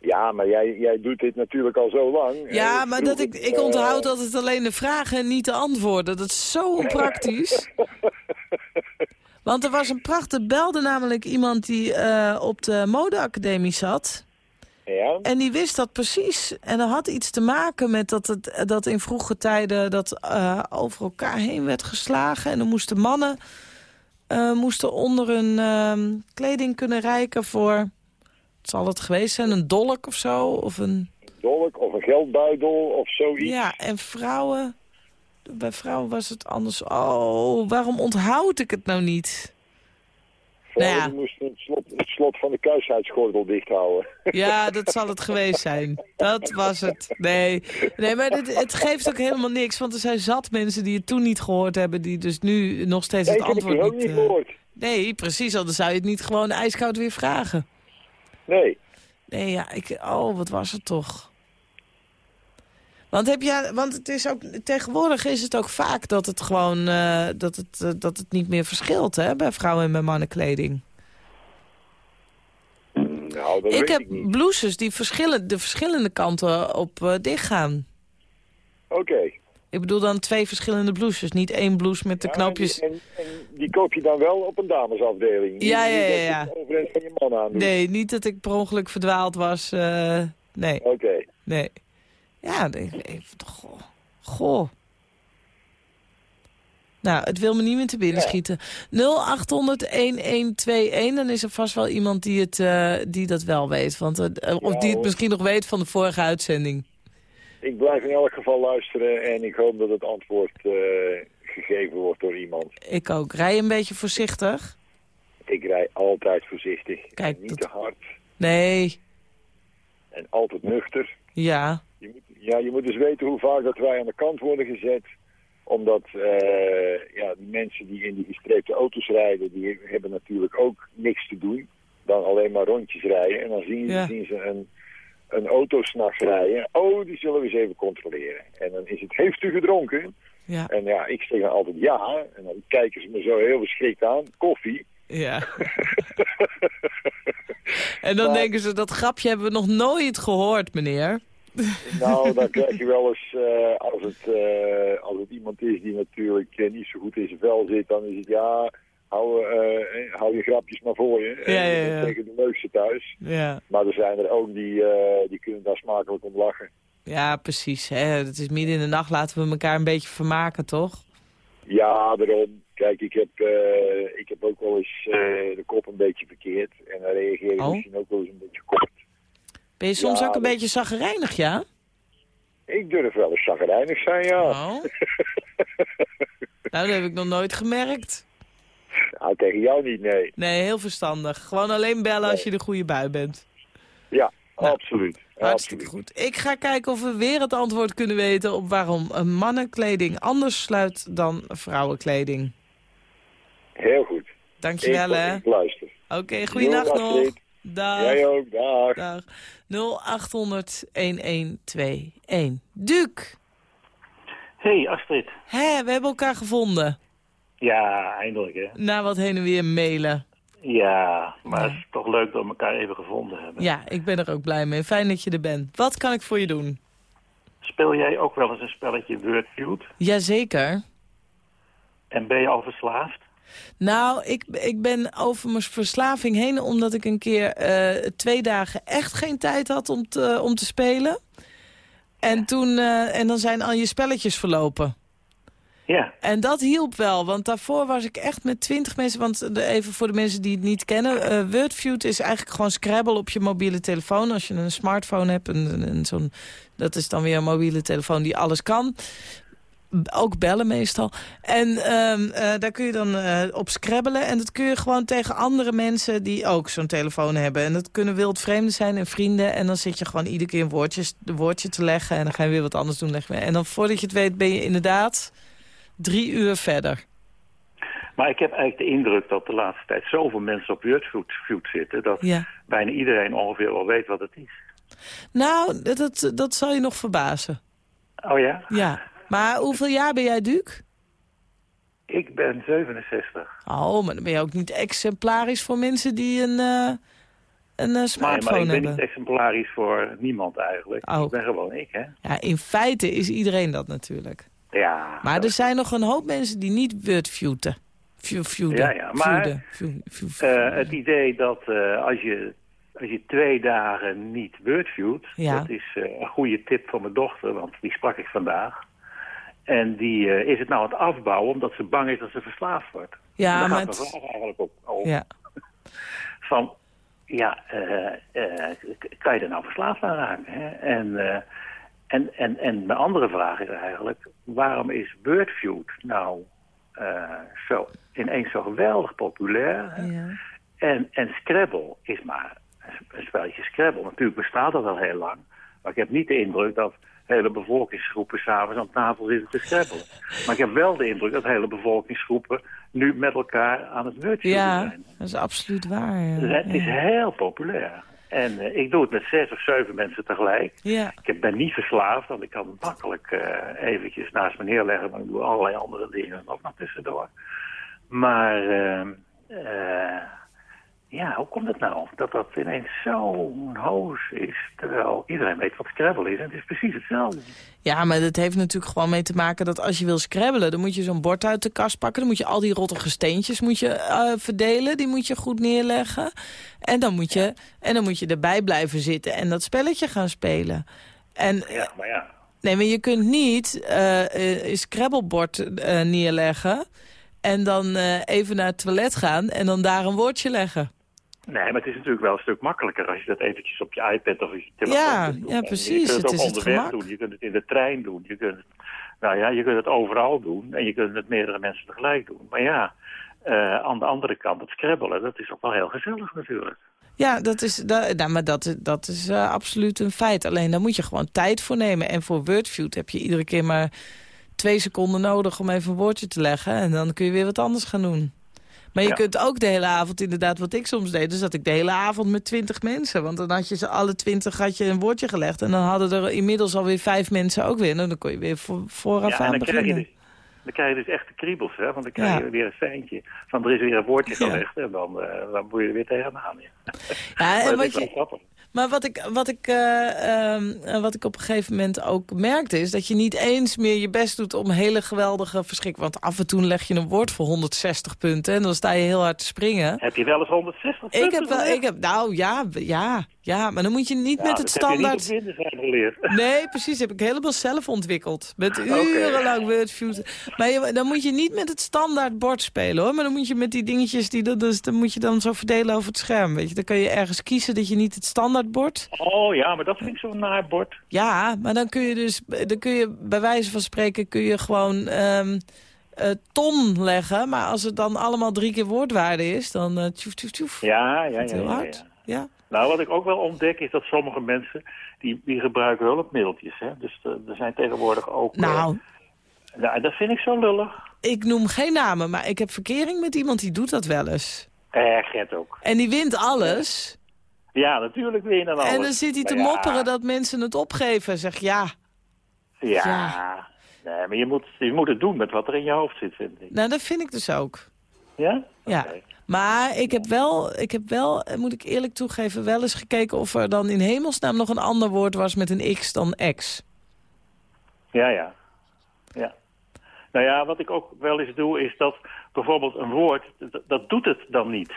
Ja, maar jij, jij doet dit natuurlijk al zo lang. Ja, maar dat ik, ik onthoud eh, altijd alleen de vragen en niet de antwoorden. Dat is zo onpraktisch. Want er was een prachtig, belde namelijk iemand die eh, op de modeacademie zat. Ja? En die wist dat precies. En dat had iets te maken met dat, het, dat in vroege tijden dat eh, over elkaar heen werd geslagen. En dan moesten mannen eh, moesten onder hun ehm, kleding kunnen reiken voor... Wat zal het geweest zijn? Een dolk of zo? Of een... dolk of een geldbuidel of zoiets. Ja, en vrouwen... Bij vrouwen was het anders. Oh, waarom onthoud ik het nou niet? Vrouwen Nou ja. moesten het slot, het slot van de kuisheidsgordel dicht houden. Ja, dat zal het geweest zijn. Dat was het. Nee, nee maar dit, het geeft ook helemaal niks. Want er zijn zat mensen die het toen niet gehoord hebben... die dus nu nog steeds Nee, het heb het antwoord toen ook niet eh, gehoord. Nee, precies. Anders zou je het niet gewoon ijskoud weer vragen. Nee. Nee, ja, ik... Oh, wat was het toch? Want, heb jij, want het is ook, tegenwoordig is het ook vaak dat het gewoon eh, dat, het, eh, dat het niet meer verschilt hè, bij vrouwen en bij mannenkleding. Nou, dat ik weet heb ik niet. blouses die verschillen, de verschillende kanten op eh, dichtgaan. Oké. Ik bedoel dan twee verschillende blouses, niet één blouse met de Ja, knoopjes. En, en, en die koop je dan wel op een damesafdeling? Ja, ja, ja, je ja. het overeind van je man aan? Nee, niet dat ik per ongeluk verdwaald was. nee, Oké. nee. Ja, nee, goh. goh. Nou, het wil me niet meer te binnen Ja. schieten. 0800-1121, dan is er vast wel iemand die, het, eh, die dat wel weet. Want, eh, of die het hoor. misschien nog weet van de vorige uitzending. Ik blijf in elk geval luisteren en ik hoop dat het antwoord eh, gegeven wordt door iemand. Ik ook. Rij een beetje voorzichtig. Ik rij altijd voorzichtig. Kijk, en niet dat- te hard. Nee, En altijd nuchter. ja. Je moet, ja, je moet dus weten hoe vaak dat wij aan de kant worden gezet. Omdat eh, ja, die mensen die in die gestreepte auto's rijden, die hebben natuurlijk ook niks te doen. Dan alleen maar rondjes rijden. En dan zien, Ja. zien ze een, een auto s'nachts rijden. Oh, die zullen we eens even controleren. En dan is het, heeft u gedronken? Ja, En ja, ik zeg dan altijd ja. En dan kijken ze me zo heel verschrikt aan. Koffie. ja. en dan Maar- denken ze, dat grapje hebben we nog nooit gehoord, meneer. Nou, dan krijg je wel eens, eh, als, het, eh, als het iemand is die natuurlijk eh, niet zo goed in zijn vel zit, dan is het ja, hou, eh, hou je grapjes maar voor je. Ja, ja, En ja. Tegen de leukste thuis. Ja, Maar er zijn er ook die, die kunnen daar smakelijk om lachen. ja precies. Hè. Het is midden in de nacht, laten we elkaar een beetje vermaken, toch? Ja, daarom. Kijk, ik heb, ik heb ook wel eens de kop een beetje verkeerd. En dan reageer ik Oh. misschien ook wel eens een beetje kort. Ben je soms Ja, ook een dat- beetje zaggerijnig, ja? Ik durf wel eens zagrijnig zijn, ja. Oh. nou, dat heb ik nog nooit gemerkt. Nou, tegen jou niet, nee. Nee, heel verstandig. Gewoon alleen bellen als je de goede bui bent. Ja, Nou, absoluut. Hartstikke absoluut. goed. Ik ga kijken of we weer het antwoord kunnen weten op waarom mannenkleding anders sluit dan vrouwenkleding. Heel goed. Dankjewel, hè. ik luister. Oké, goeienacht Dag, nog. Dag. Jij ook, dag. Dag. 0800-1121. Duc, Hey Astrid. hè, we hebben elkaar gevonden. Ja, eindelijk hè. Na wat heen en weer mailen. Ja, maar Ja. het is toch leuk dat we elkaar even gevonden hebben. Ja, ik ben er ook blij mee. Fijn dat je er bent. Wat kan ik voor je doen? Speel jij ook wel eens een spelletje Wordfeud? Jazeker. En ben je al verslaafd? Nou, ik, ik ben over mijn verslaving heen... omdat ik een keer eh, twee dagen echt geen tijd had om te, om te spelen. En, toen, eh, en dan zijn al je spelletjes verlopen. Ja. En dat hielp wel, want daarvoor was ik echt met twintig mensen... want even voor de mensen die het niet kennen... eh Wordfeud is eigenlijk gewoon Scrabble op je mobiele telefoon. Als je een smartphone hebt, en, en zo'n, dat is dan weer een mobiele telefoon die alles kan. Ook bellen meestal. En ehm, eh, daar kun je dan eh, op scrabbelen. En dat kun je gewoon tegen andere mensen die ook zo'n telefoon hebben. En dat kunnen wildvreemden zijn en vrienden. En dan zit je gewoon iedere keer een woordje, een woordje te leggen. En dan ga je weer wat anders doen. leg. En dan voordat je het weet ben je inderdaad drie uur verder. Maar ik heb eigenlijk de indruk dat de laatste tijd zoveel mensen op Wordfeud zitten... dat Ja. bijna iedereen ongeveer wel weet wat het is. Nou, dat, dat, dat zal je nog verbazen. Oh ja? Ja. Maar hoeveel jaar ben jij, Duc? Ik ben 67. Oh, maar dan ben je ook niet exemplarisch voor mensen die een, eh, een eh, Maar, smartphone maar ik ben hebben. niet exemplarisch voor niemand eigenlijk. Oh. Ik ben gewoon ik, hè? Ja, in feite is iedereen dat natuurlijk. Ja. Maar er zijn nog een hoop mensen die niet Viewden. Ja, ja, maar, Viewden. View- view- Eh, het idee dat als, je, als je twee dagen niet wordviewt... Ja. dat is een goede tip van mijn dochter, want die sprak ik vandaag. En die eh, is het nou aan het afbouwen omdat ze bang is dat ze verslaafd wordt. Ja, daar maar gaat het- vraag eigenlijk ook over. Ja. Van, ja, eh, eh, kan je er nou verslaafd aan raken? Hè? En, en, en, en mijn andere vraag is eigenlijk... waarom is Wordfeud nou zo, ineens zo geweldig populair? Ja. En, en Scrabble is maar een spelletje Scrabble. Natuurlijk bestaat dat al heel lang. Maar ik heb niet de indruk dat hele bevolkingsgroepen s'avonds aan tafel zitten te scrabbelen. Maar ik heb wel de indruk dat hele bevolkingsgroepen nu met elkaar aan het Ja, zijn. dat is absoluut waar. ja. Dus het is Ja. heel populair. En eh, ik doe het met zes of zeven mensen tegelijk. Ja. Ik ben niet verslaafd, want ik kan het makkelijk eh, eventjes naast me neerleggen. Maar ik doe allerlei andere dingen ook nog tussendoor. Maar eh, eh, ja, hoe komt het nou dat dat ineens zo'n hoos is? Terwijl iedereen weet wat Scrabble is en het is precies hetzelfde. Ja, maar dat heeft natuurlijk gewoon mee te maken dat als je wil scrabbelen... dan moet je zo'n bord uit de kast pakken. Dan moet je al die rottige steentjes moet je, eh, verdelen. Die moet je goed neerleggen. En dan, moet je, en dan moet je erbij blijven zitten en dat spelletje gaan spelen. En, Ja, maar ja. Nee, maar je kunt niet eh, eh, een scrabblebord eh, neerleggen... en dan eh, even naar het toilet gaan en dan daar een woordje leggen. Nee, maar het is natuurlijk wel een stuk makkelijker als je dat eventjes op je iPad of je telefoon Ja, ja, precies. Je kunt Het het is ook het onderweg gemak. doen, je kunt het in de trein doen, je kunt het, nou ja, je kunt het overal doen en je kunt het met meerdere mensen tegelijk doen. Maar ja, eh, aan de andere kant, het scrabbelen, dat is ook wel heel gezellig natuurlijk. Ja, dat is, dat, nou, maar dat, dat is eh, absoluut een feit. Alleen daar moet je gewoon tijd voor nemen. En voor Wordfeud heb je iedere keer maar twee seconden nodig om even een woordje te leggen. En dan kun je weer wat anders gaan doen. Maar je Ja. kunt ook de hele avond, inderdaad, wat ik soms deed... dus dat ik de hele avond met twintig mensen. Want dan had je ze alle twintig had je een woordje gelegd. En dan hadden er inmiddels alweer vijf mensen ook weer. En dan kon je weer voor, vooraf ja, aan dan krijg, je beginnen. dus, dan krijg je dus echt de kriebels, hè? want dan krijg Ja. je weer een seintje van er is weer een woordje Ja. gelegd en dan, eh, dan moet je er weer tegenaan. Ja. Ja, Maar en dat wat is wel je, grappig. Maar wat ik, wat, ik, eh, ehm, eh, wat ik op een gegeven moment ook merkte... is dat je niet eens meer je best doet om hele geweldige verschrik. Want af en toe leg je een woord voor 160 punten... en dan sta je heel hard te springen. Heb je wel eens 160 Ik heb punten wel, ik heb, nou ja, ja, ja, maar dan moet je niet Ja, met het dat heb je standaard... niet geleerd. Nee, precies. Heb ik helemaal zelf ontwikkeld. Met urenlang wordfeud. Maar je, dan moet je niet met het standaard bord spelen, hoor. Maar dan moet je met die dingetjes, die, dat- dus, dan moet je dan zo verdelen over het scherm, weet je. Dan kan je ergens kiezen dat je niet het standaard bord... Oh ja, maar dat vind ik zo'n naar bord. Ja, maar dan kun je dus, dan kun je bij wijze van spreken, kun je gewoon eh, ton leggen. Maar als het dan allemaal drie keer woordwaarde is, dan uh, tjoef, tjoef, tjoef. Ja, ja, ja. heel ja, hard. ja. Ja. Nou, wat ik ook wel ontdek is dat sommige mensen, die, die gebruiken hulpmiddeltjes. Hè? Dus er zijn tegenwoordig ook... eh, Nou, nou, dat vind ik zo lullig. ik noem geen namen, maar ik heb verkering met iemand die doet dat wel eens. Eh, Gert ook. En die wint alles. Ja, natuurlijk weer en alles. En dan zit hij te ja, mopperen dat mensen het opgeven. Zeg ja, Ja. Ja. Nee, maar je moet, je moet het doen met wat er in je hoofd zit, vind ik. nou dat vind ik dus ook. Ja? Ja. Maar ik heb wel, ik heb wel, moet ik eerlijk toegeven, wel eens gekeken of er dan in hemelsnaam nog een ander woord was met een x dan x. Ja, ja. Ja. Nou ja, wat ik ook wel eens doe, is dat bijvoorbeeld een woord, dat, doet het dan niet.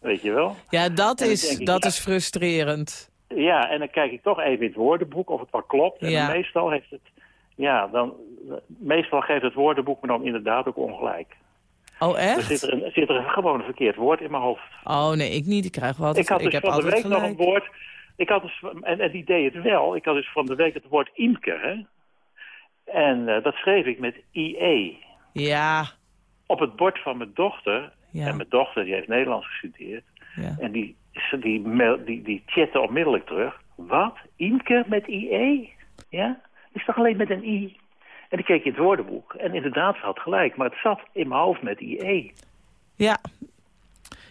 Weet je wel? Ja, dat is, ik, dat ja. is frustrerend. Ja, en dan kijk ik toch even in het woordenboek of het wel klopt. En Ja. dan meestal heeft het... Ja, dan, meestal geeft het woordenboek me dan inderdaad ook ongelijk. Oh, Er echt? zit er, een, zit er een gewoon een verkeerd woord in mijn hoofd. Oh, nee, ik niet. Ik krijg wel altijd, ik had dus heb van de week nog een woord. Ik had dus, en, en die deed het wel. Ik had dus van de week het woord imker. Hè? En eh, dat schreef ik met IE. Ja, Op het bord van mijn dochter. Ja. En mijn dochter die heeft Nederlands gestudeerd. ja. En die, die, die, die chatte onmiddellijk terug. Wat? Imker met IE? Ja? Is toch alleen met een I? En ik keek in het woordenboek. En inderdaad, ze had gelijk. Maar het zat in mijn hoofd met IE. Ja,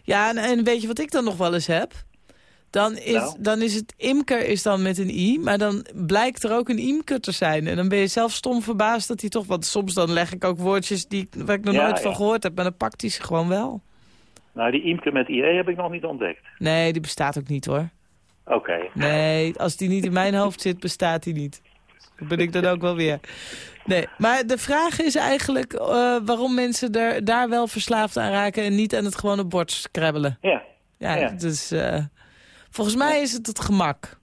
ja en, en weet je wat ik dan nog wel eens heb? Dan is, Nou? dan is het imker is dan met een i, maar dan blijkt er ook een imker te zijn. En dan ben je zelf stom verbaasd dat hij toch... Want soms dan leg ik ook woordjes die, waar ik nog Ja, nooit van gehoord heb. Maar dan pakt hij ze gewoon wel. Nou, die imker met IE heb ik nog niet ontdekt. Nee, die bestaat ook niet hoor. Oké. Nee, als die niet in mijn hoofd zit, bestaat die niet. Dat ben ik dan ook wel weer. Nee, maar de vraag is eigenlijk eh, waarom mensen er, daar wel verslaafd aan raken... en niet aan het gewone bord scrabbelen. Ja. Ja, Ja. dus eh, volgens mij is het het gemak.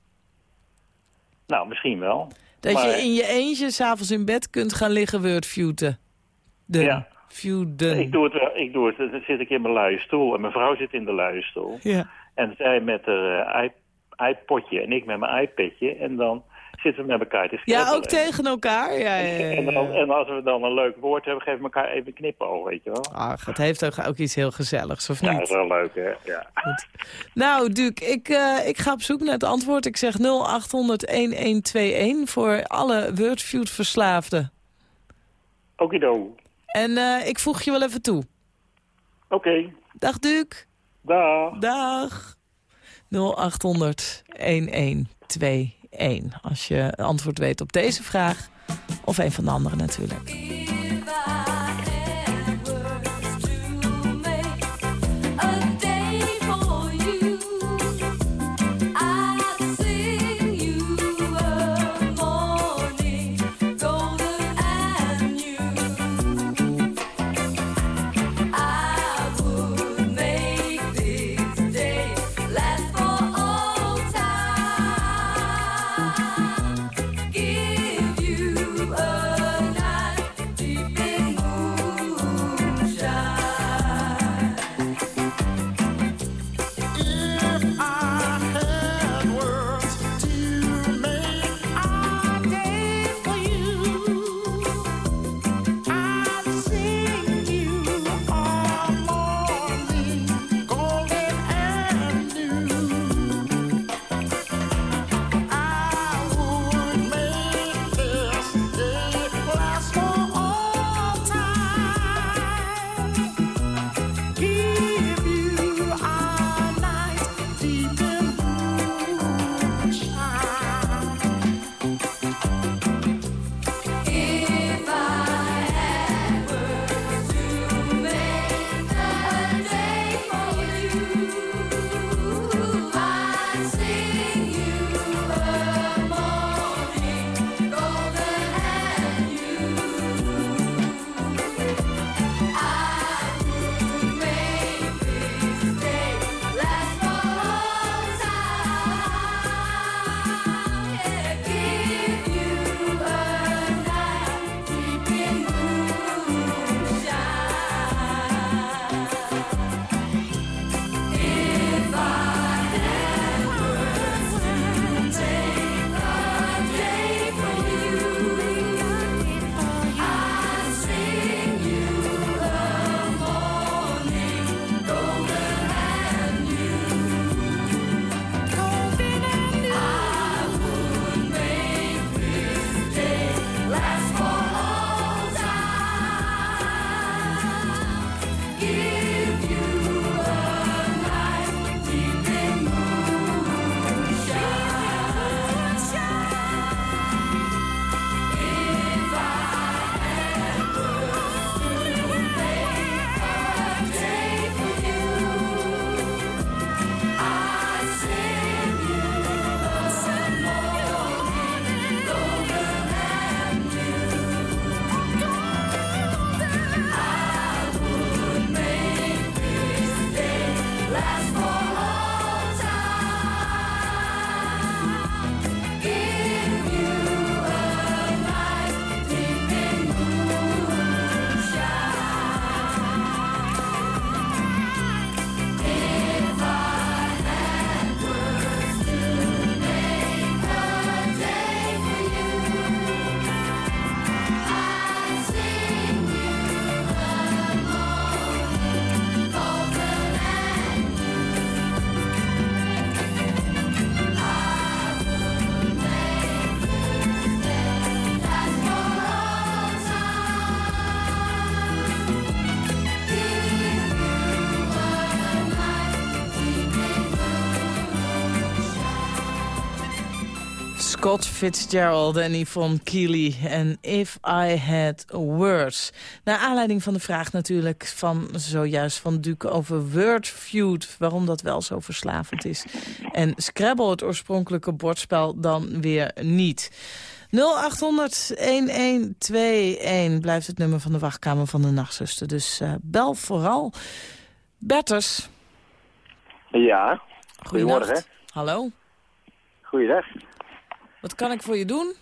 Nou, misschien wel. Dat Maar- je in je eentje s'avonds in bed kunt gaan liggen wordfeuten. De Ja. feuden. Ik doe het wel. Ik doe het. Dan zit ik in mijn luie stoel. En mijn vrouw zit in de luie stoel. Ja. En zij met haar eh, iPodje en ik met mijn iPadje. En dan zitten we met elkaar te ja, ook tegen elkaar. Ja, ja, ja, En, ja. dan, en als we dan een leuk woord hebben, geven we elkaar even knipoog, weet je wel. Ach, het heeft ook, ook iets heel gezelligs, of Ja, dat niet? is wel leuk, hè? Ja. Nou, Duke, ik, eh, ik ga op zoek naar het antwoord. Ik zeg 0800-1121 voor alle Wordfeud-verslaafden. Okido. En eh, ik voeg je wel even toe. Oké. Dag, Duke. Dag. Dag. 0800-1121. Als je antwoord weet op deze vraag. Of een van de andere natuurlijk. Scott Fitzgerald en Yvonne Keely en If I Had Words. Naar aanleiding van de vraag natuurlijk van zojuist van Duke over Wordfeud... waarom dat wel zo verslavend is. En Scrabble, het oorspronkelijke bordspel, dan weer niet. 0800-1121 blijft het nummer van de wachtkamer van de nachtzuster. Dus eh, bel vooral. Berters. Ja, goedemorgen. Hallo. Goeiedag. Wat kan ik voor je doen?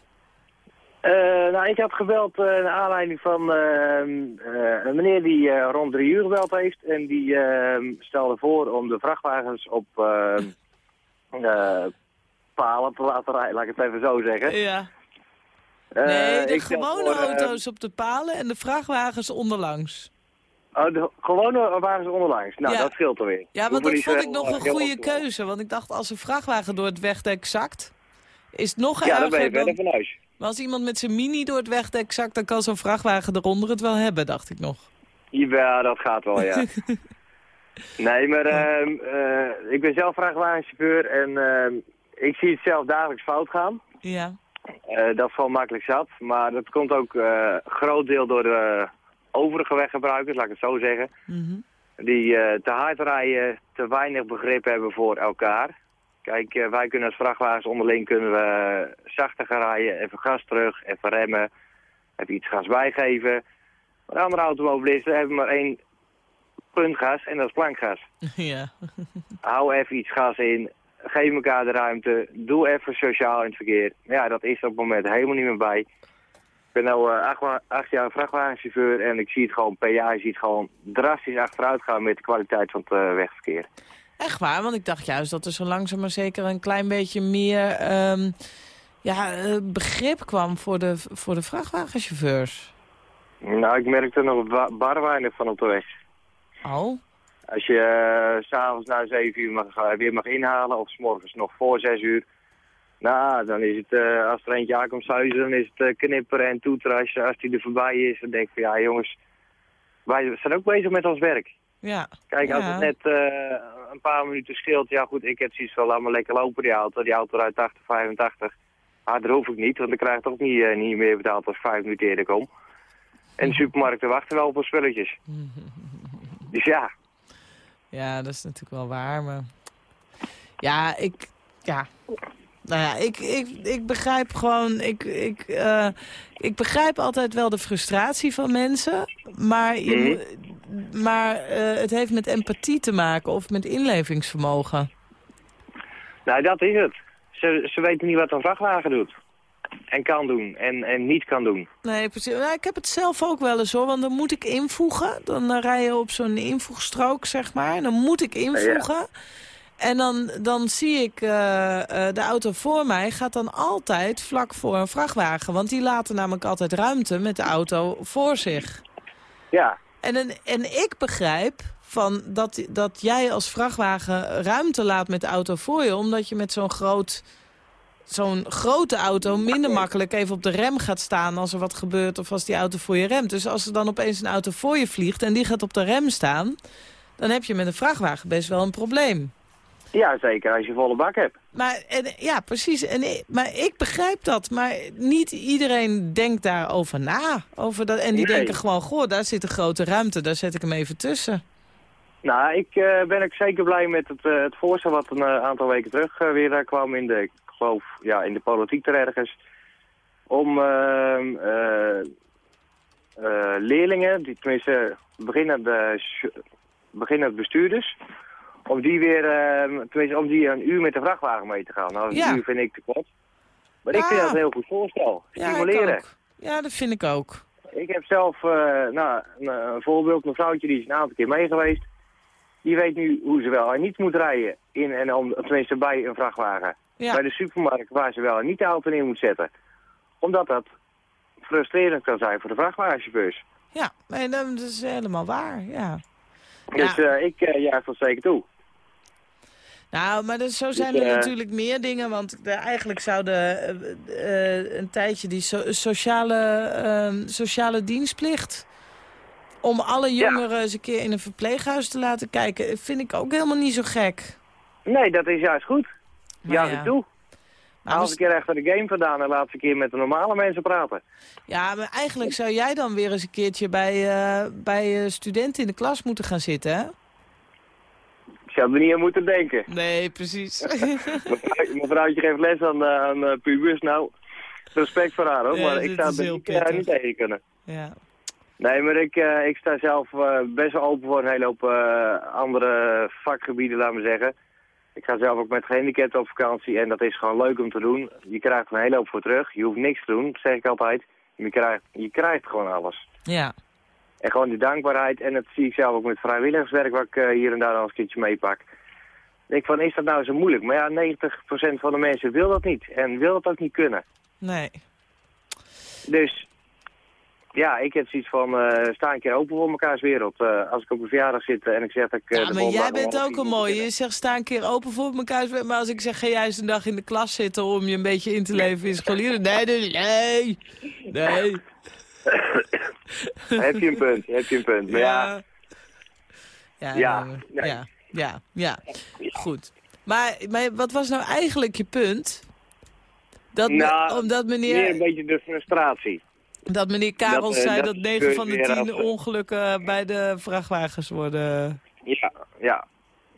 Eh, nou, ik had gebeld eh, naar aanleiding van eh, eh, een meneer die rond drie uur gebeld heeft. En die eh, stelde voor om de vrachtwagens op eh, eh, palen te laten rijden, laat ik het even zo zeggen. Ja. Nee, de gewone voor, auto's op de palen en de vrachtwagens onderlangs. oh, de gewone wagens onderlangs. Nou, Ja. dat scheelt alweer. Ja, want dat vond ik nog een goede keuze. Want ik dacht, als een vrachtwagen door het wegdek zakt... is het nog Ja, dan ben je erger verder dan... van huis. Maar als iemand met zijn mini door het wegdek zakt... dan kan zo'n vrachtwagen eronder het wel hebben, dacht ik nog. Ja, dat gaat wel, ja. nee, maar ehm, eh, ik ben zelf vrachtwagenchauffeur en ehm, ik zie het zelf dagelijks fout gaan. Ja. Eh, dat is wel makkelijk zat, maar dat komt ook eh groot deel door de overige weggebruikers, laat ik het zo zeggen. Mhm. Die te hard rijden, te weinig begrip hebben voor elkaar. Kijk, eh, wij kunnen als vrachtwagens onderling kunnen we eh, zachter gaan rijden, even gas terug, even remmen, even iets gas bijgeven. Maar de andere automobilisten hebben maar één punt gas en dat is plankgas. ja. Hou even iets gas in, geef elkaar de ruimte, doe even sociaal in het verkeer. Ja, dat is op het moment helemaal niet meer bij. Ik ben nu eh, acht, acht jaar vrachtwagenchauffeur en ik zie het gewoon per jaar, je ziet gewoon drastisch achteruit gaan met de kwaliteit van het wegverkeer. Echt waar, want ik dacht juist dat er zo langzaam maar zeker een klein beetje meer ehm, ja, eh, begrip kwam voor de, voor de vrachtwagenchauffeurs. Nou, ik merk er nog bar weinig van op de weg. Oh? Als je s s'avonds na 7 uur mag, eh, weer mag inhalen of s morgens nog voor 6 uur. Nou, dan is het, als er eentje aankomt thuis, dan is het knipperen en toeteren. Als, als die er voorbij is, dan denk ik van ja jongens, wij zijn ook bezig met ons werk. Ja. Kijk, als Ja. het net eh, een paar minuten scheelt, ja goed, ik heb zoiets van laat maar lekker lopen die auto. Die auto rijdt 80, 85. Ah, dat hoef ik niet, want dan krijg ik toch niet, eh, niet meer betaald als ik vijf minuten eerder kom. En de supermarkten wachten wel op ons spulletjes. Dus ja, Ja, dat is natuurlijk wel waar, maar... Ja, ik... Ja... Nou ja, ik, ik, ik begrijp gewoon... Ik, ik, eh, ik begrijp altijd wel de frustratie van mensen. Maar, je, Mhm. Maar eh, het heeft met empathie te maken of met inlevingsvermogen. nou dat is het. Ze, ze weten niet wat een vrachtwagen doet. En kan doen. En, en niet kan doen. Nee, precies. Nou, ik heb het zelf ook wel eens hoor, want dan moet ik invoegen. Dan eh, rij je op zo'n invoegstrook, zeg maar. En dan moet ik invoegen. En dan, dan zie ik eh, de auto voor mij gaat dan altijd vlak voor een vrachtwagen. Want die laten namelijk altijd ruimte met de auto voor zich. Ja, En, en ik begrijp van dat, dat jij als vrachtwagen ruimte laat met de auto voor je... omdat je met zo'n groot, zo'n grote auto minder makkelijk even op de rem gaat staan... als er wat gebeurt of als die auto voor je remt. Dus als er dan opeens een auto voor je vliegt en die gaat op de rem staan... dan heb je met een vrachtwagen best wel een probleem. Ja zeker als je volle bak hebt. Maar en, ja, precies. En, maar ik begrijp dat. Maar niet iedereen denkt daarover na. Over dat, en die Nee. denken gewoon, goh, daar zit een grote ruimte. Daar zet ik hem even tussen. Nou, ik eh, ben ook zeker blij met het, eh, het voorstel wat een eh, aantal weken terug weer kwam in de, ik geloof, ja, in de politiek er ergens. Om ehm, eh, eh, leerlingen, die tenminste beginnende, beginnende bestuurders, om die weer, ehm, tenminste om die een uur met de vrachtwagen mee te gaan. Nou, een Ja. uur vind ik te kort. Maar ik vind dat een heel goed voorstel. Stimuleren. Ja, dat vind ik ook. Ik heb zelf eh, nou, een, een voorbeeld, een vrouwtje die is een aantal keer mee geweest. Die weet nu hoe ze wel en niet moet rijden in en om, tenminste bij een vrachtwagen. Ja. Bij de supermarkt waar ze wel en niet de auto in moet zetten. Omdat dat frustrerend kan zijn voor de vrachtwagenchauffeurs. Ja, nee, dat is helemaal waar, ja. Dus eh, ik uh, juich dat zeker toe. Nou, maar dus, zo zijn Dus, er natuurlijk meer dingen. Want eigenlijk zouden eh, eh, een tijdje die so- sociale, ehm, sociale dienstplicht... om alle jongeren eens een keer in een verpleeghuis te laten kijken... vind ik ook helemaal niet zo gek. Nee, dat is juist goed. Maar ja. ik toe. Maar Haal een keer achter de game vandaan en laat eens een keer met de normale mensen praten. Ja, maar eigenlijk zou jij dan weer eens een keertje bij, eh, bij studenten in de klas moeten gaan zitten, hè? Ik zou er niet aan moeten denken. Nee, precies. Mevrouw- Mevrouwtje geeft les aan, eh, aan eh, pubers. Nou, respect voor haar hoor, Ja, maar ik zou er niet, tegen kunnen. ja. Nee, maar ik, eh, ik sta zelf best wel open voor een hele hoop andere vakgebieden, laat me zeggen. Ik ga zelf ook met gehandicapten op vakantie en dat is gewoon leuk om te doen. Je krijgt er een hele hoop voor terug. Je hoeft niks te doen, zeg ik altijd. Je krijgt, je krijgt gewoon alles. ja. En gewoon die dankbaarheid, en dat zie ik zelf ook met vrijwilligerswerk wat ik eh, hier en daar al eens een keertje meepak. Ik denk van, is dat nou zo moeilijk? Maar ja, 90% van de mensen wil dat niet en wil dat ook niet kunnen. Nee. Dus ja, ik heb zoiets van, eh, sta een keer open voor mekaars wereld. Eh, als ik op een verjaardag zit en ik zeg dat ik... eh, Ja, maar jij bent ook een mooie. Je zegt, sta een keer open voor elkaar. Maar als ik zeg, ga jij eens een dag in de klas zitten om je een beetje in te leven in scholieren. Nee, nee, nee. Nee. heb je een punt, heb je een punt. Maar ja, Ja, Ja, ja, ja, ja. Goed. Maar, maar wat was nou eigenlijk je punt? Dat, Nou, omdat meer meneer, een beetje de frustratie. dat meneer Karel eh, zei dat dat 9 gebeurt van de weer 10 als, eh, ongelukken bij de vrachtwagens worden... Ja, ja.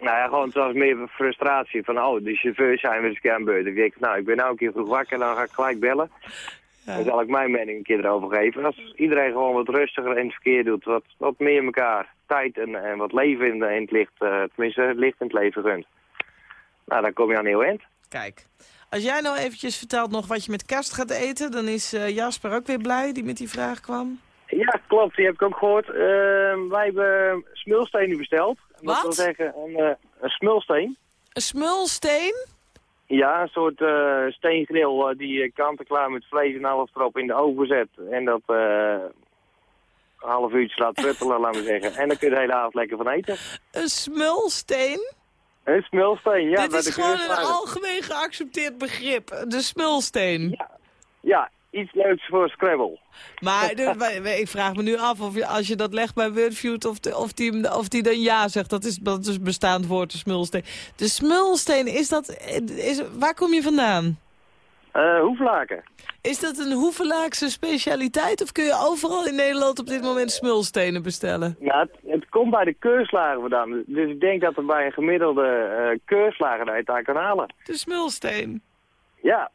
Nou ja, gewoon zoals meer frustratie van, oh, de chauffeurs zijn weer eens een keer aan beurt. Ik denk, nou, ik ben nou een keer vroeg wakker, dan ga ik gelijk bellen. Ja. Dan zal ik mijn mening een keer erover geven. Als iedereen gewoon wat rustiger in het verkeer doet, wat, wat meer elkaar tijd en, en wat leven in, in het licht, eh, tenminste het licht in het leven gunt. Nou, dan kom je aan heel eind. Kijk, als jij nou eventjes vertelt nog wat je met kerst gaat eten... dan is eh, Jasper ook weer blij die met die vraag kwam. Ja, klopt. Die heb ik ook gehoord. Eh, wij hebben smulstenen besteld. Dat Wat? wil zeggen een, eh, een smulsteen. Een smulsteen? Ja, een soort eh steengrill eh, die je kant-en-klaar met vlees en alles erop in de oven zet. En dat eh, een half uurtje laat pruttelen, laten we zeggen. En dan kun je de hele avond lekker van eten. Een smulsteen? Een smulsteen, ja. Dit is de gewoon een algemeen geaccepteerd begrip. De smulsteen. Ja, iets leuks voor Scrabble. Maar de- ik vraag me nu af of je, als je dat legt bij Wordfeud... Of, de- of, die, of die dan ja zegt. Dat is, dat is bestaand woord, de smulsteen. De smulsteen, is dat, is, waar kom je vandaan? Eh hoeflaken. Is dat een Hoevelaakse specialiteit? Of kun je overal in Nederland op dit moment smulstenen bestellen? Nou, het, het komt bij de keurslager vandaan. Dus ik denk dat er bij een gemiddelde eh keurslager het aan kan halen. De smulsteen. Ja,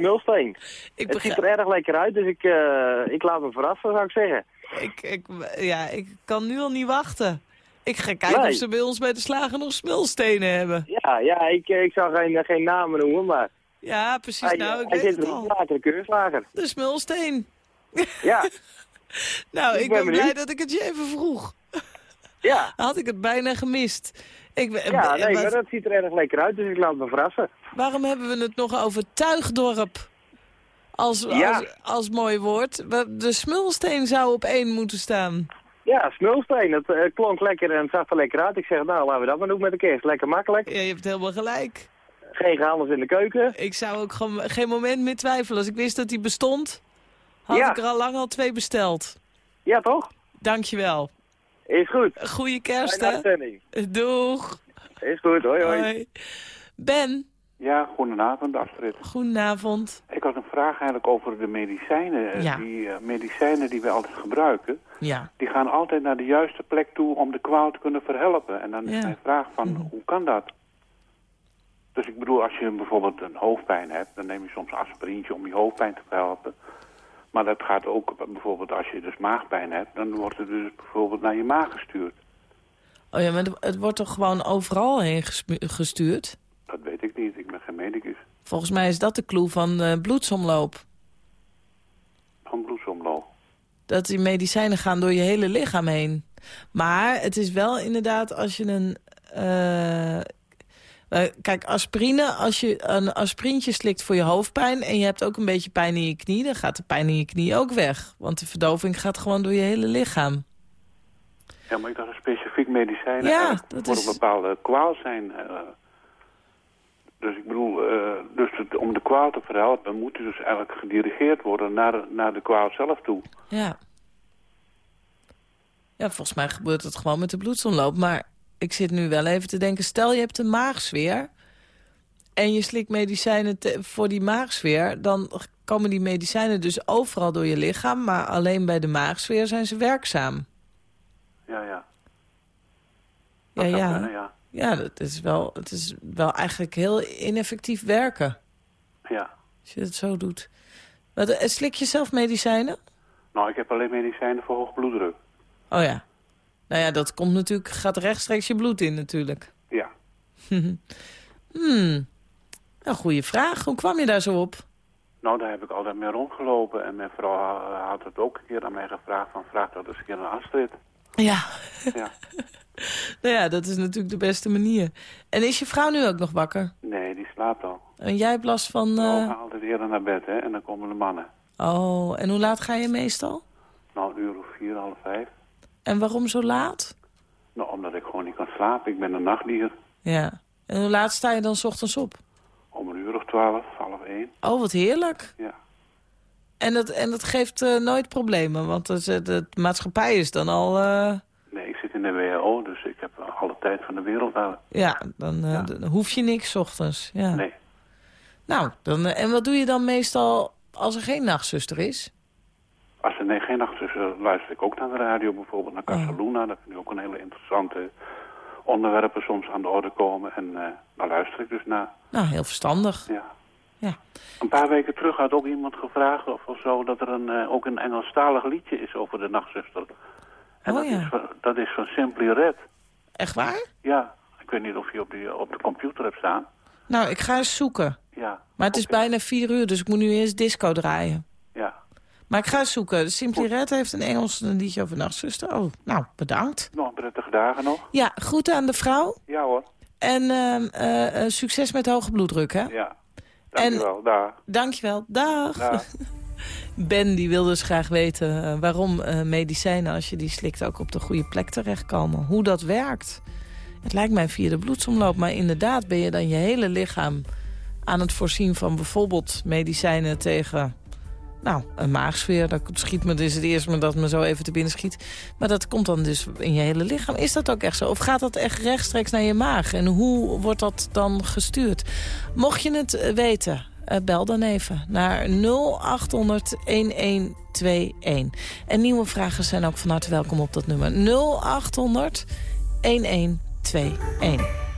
smulsteen. Ik, Het ziet er erg lekker uit, dus ik, eh, ik laat me verrassen, zou ik zeggen. ik, ik, ja, ik kan nu al niet wachten. Ik ga kijken Nee. of ze bij ons bij de slager nog smulstenen hebben. Ja, ja ik, eh, ik zou geen, geen namen noemen, maar Ja, precies. hij, nou, ik hij weet zit het al. de keurslager. De smulsteen. Ja, Nou, Ik ik ben ben, blij dat ik het je even vroeg. ja. Had ik het bijna gemist. Ik, Ja, en nee, wat- maar dat ziet er erg lekker uit, dus ik laat me verrassen. Waarom hebben we het nog over Tuigdorp als, Ja. als, als mooi woord? De smulsteen zou op één moeten staan. Ja, smulsteen, het eh, klonk lekker en het zag er lekker uit. Ik zeg, nou, laten we dat maar doen met de kerst. Lekker makkelijk. Ja, je hebt helemaal gelijk. Geen gehandels in de keuken. Ik zou ook gewoon geen moment meer twijfelen. Als ik wist dat die bestond, had Ja. ik er al lang al twee besteld. Ja, toch? Dankjewel. Is goed. Goeie kerst, hè? Doeg. Is goed, hoi hoi. Hoi. Ben, Ja, goedenavond Astrid. goedenavond. Ik had een vraag eigenlijk over de medicijnen. Ja. Die eh, medicijnen die we altijd gebruiken, Ja. die gaan altijd naar de juiste plek toe om de kwaal te kunnen verhelpen. En dan Ja. is mijn vraag van, hoe kan dat? Dus ik bedoel, als je bijvoorbeeld een hoofdpijn hebt, dan neem je soms aspirintje om je hoofdpijn te verhelpen. Maar dat gaat ook bijvoorbeeld als je dus maagpijn hebt, dan wordt het dus bijvoorbeeld naar je maag gestuurd. Oh ja, maar het- wordt toch gewoon overal heen gestuurd? Dat weet ik niet, ik ben geen medicus Volgens mij is dat de clue van eh, bloedsomloop. van bloedsomloop. Dat die medicijnen gaan door je hele lichaam heen. Maar het is wel inderdaad als je een... eh, eh, kijk, aspirine, als je een aspirintje slikt voor je hoofdpijn... en je hebt ook een beetje pijn in je knie... dan gaat de pijn in je knie ook weg. Want de verdoving gaat gewoon door je hele lichaam. Ja, maar ik dacht een specifiek medicijn Ja, dat voor is- een bepaalde kwaal zijn. eh. dus ik bedoel, eh, dus het- om de kwaal te verhelpen moet dus eigenlijk gedirigeerd worden naar, naar de kwaal zelf toe. Ja. Ja, volgens mij gebeurt het gewoon met de bloedsomloop. Maar ik zit nu wel even te denken, stel je hebt een maagzweer... en je slikt medicijnen te- voor die maagsfeer... dan komen die medicijnen dus overal door je lichaam... maar alleen bij de maagsfeer zijn ze werkzaam. Ja, ja. Ja, ja. kunnen, ja. ja dat is wel, het is wel eigenlijk heel ineffectief werken... Ja. als je het zo doet. Wat, eh, slik je zelf medicijnen? Nou, ik heb alleen medicijnen voor hoge bloeddruk. Oh ja. Nou ja, dat komt natuurlijk, gaat rechtstreeks je bloed in natuurlijk. Ja. hmm. Een goede vraag. Hoe kwam je daar zo op? Nou, daar heb ik altijd mee rondgelopen. En mijn vrouw ha- had het ook een keer aan mij gevraagd van vraag dat eens een keer aan Astrid. Ja. Ja. Nou ja, dat is natuurlijk de beste manier. En is je vrouw nu ook nog wakker? Nee, die slaapt al. En jij hebt last van... We eh, gaan altijd eerder naar bed, hè. En dan komen de mannen. Oh, en hoe laat ga je meestal? Nou, een uur of vier, half vijf. En waarom zo laat? Nou, omdat ik gewoon niet kan slapen. Ik ben een nachtdier. Ja. En hoe laat sta je dan 's ochtends op? Om een uur of twaalf, half één. Oh, wat heerlijk. Ja. En dat, en dat geeft eh, nooit problemen, want de, de, maatschappij is dan al... eh, Nee, ik zit in de WHO, dus ik heb alle tijd van de wereld aan. ja, dan, eh, dan hoef je niks 's ochtends. Ja. Nee. Nou, dan, eh, en wat doe je dan meestal als er geen nachtzuster is? Als er nee, geen nacht is, eh, luister ik ook naar de radio, bijvoorbeeld naar Oh. Casaluna. Dat vind ik ook een hele interessante onderwerpen soms aan de orde komen. En eh daar luister ik dus naar. Nou, heel verstandig. Ja. Ja. Een paar weken terug had ook iemand gevraagd of, of zo dat er een, eh, ook een Engelstalig liedje is over de nachtzuster. En Oh dat, ja. is van, dat is van Simply Red. Echt waar? Ja, ik weet niet of je op, die, op de computer hebt staan. Nou, ik ga eens zoeken. Ja, Maar het is bijna vier uur, dus ik moet nu eerst disco draaien. Maar ik ga zoeken. Simply Red heeft een Engels een liedje over nachtzuster. Oh, nou, bedankt. Nog prettige dagen nog. Ja, groeten aan de vrouw. Ja hoor. En ehm, eh, eh, succes met hoge bloeddruk, hè? Ja. Dankjewel. Dag. Dankjewel. Dag. Dag. Ben die wil dus graag weten eh, waarom medicijnen, als je die slikt, ook op de goede plek terechtkomen. Hoe dat werkt. Het lijkt mij via de bloedsomloop, maar inderdaad ben je dan je hele lichaam aan het voorzien van bijvoorbeeld medicijnen tegen nou, een maagsfeer. Dat schiet me dus het eerste dat me zo even te binnen schiet. Maar dat komt dan dus in je hele lichaam. Is dat ook echt zo? Of gaat dat echt rechtstreeks naar je maag? En hoe wordt dat dan gestuurd? Mocht je het eh, weten, eh, bel dan even naar 0800 1121. En nieuwe vragen zijn ook van harte welkom op dat nummer 0800 1121.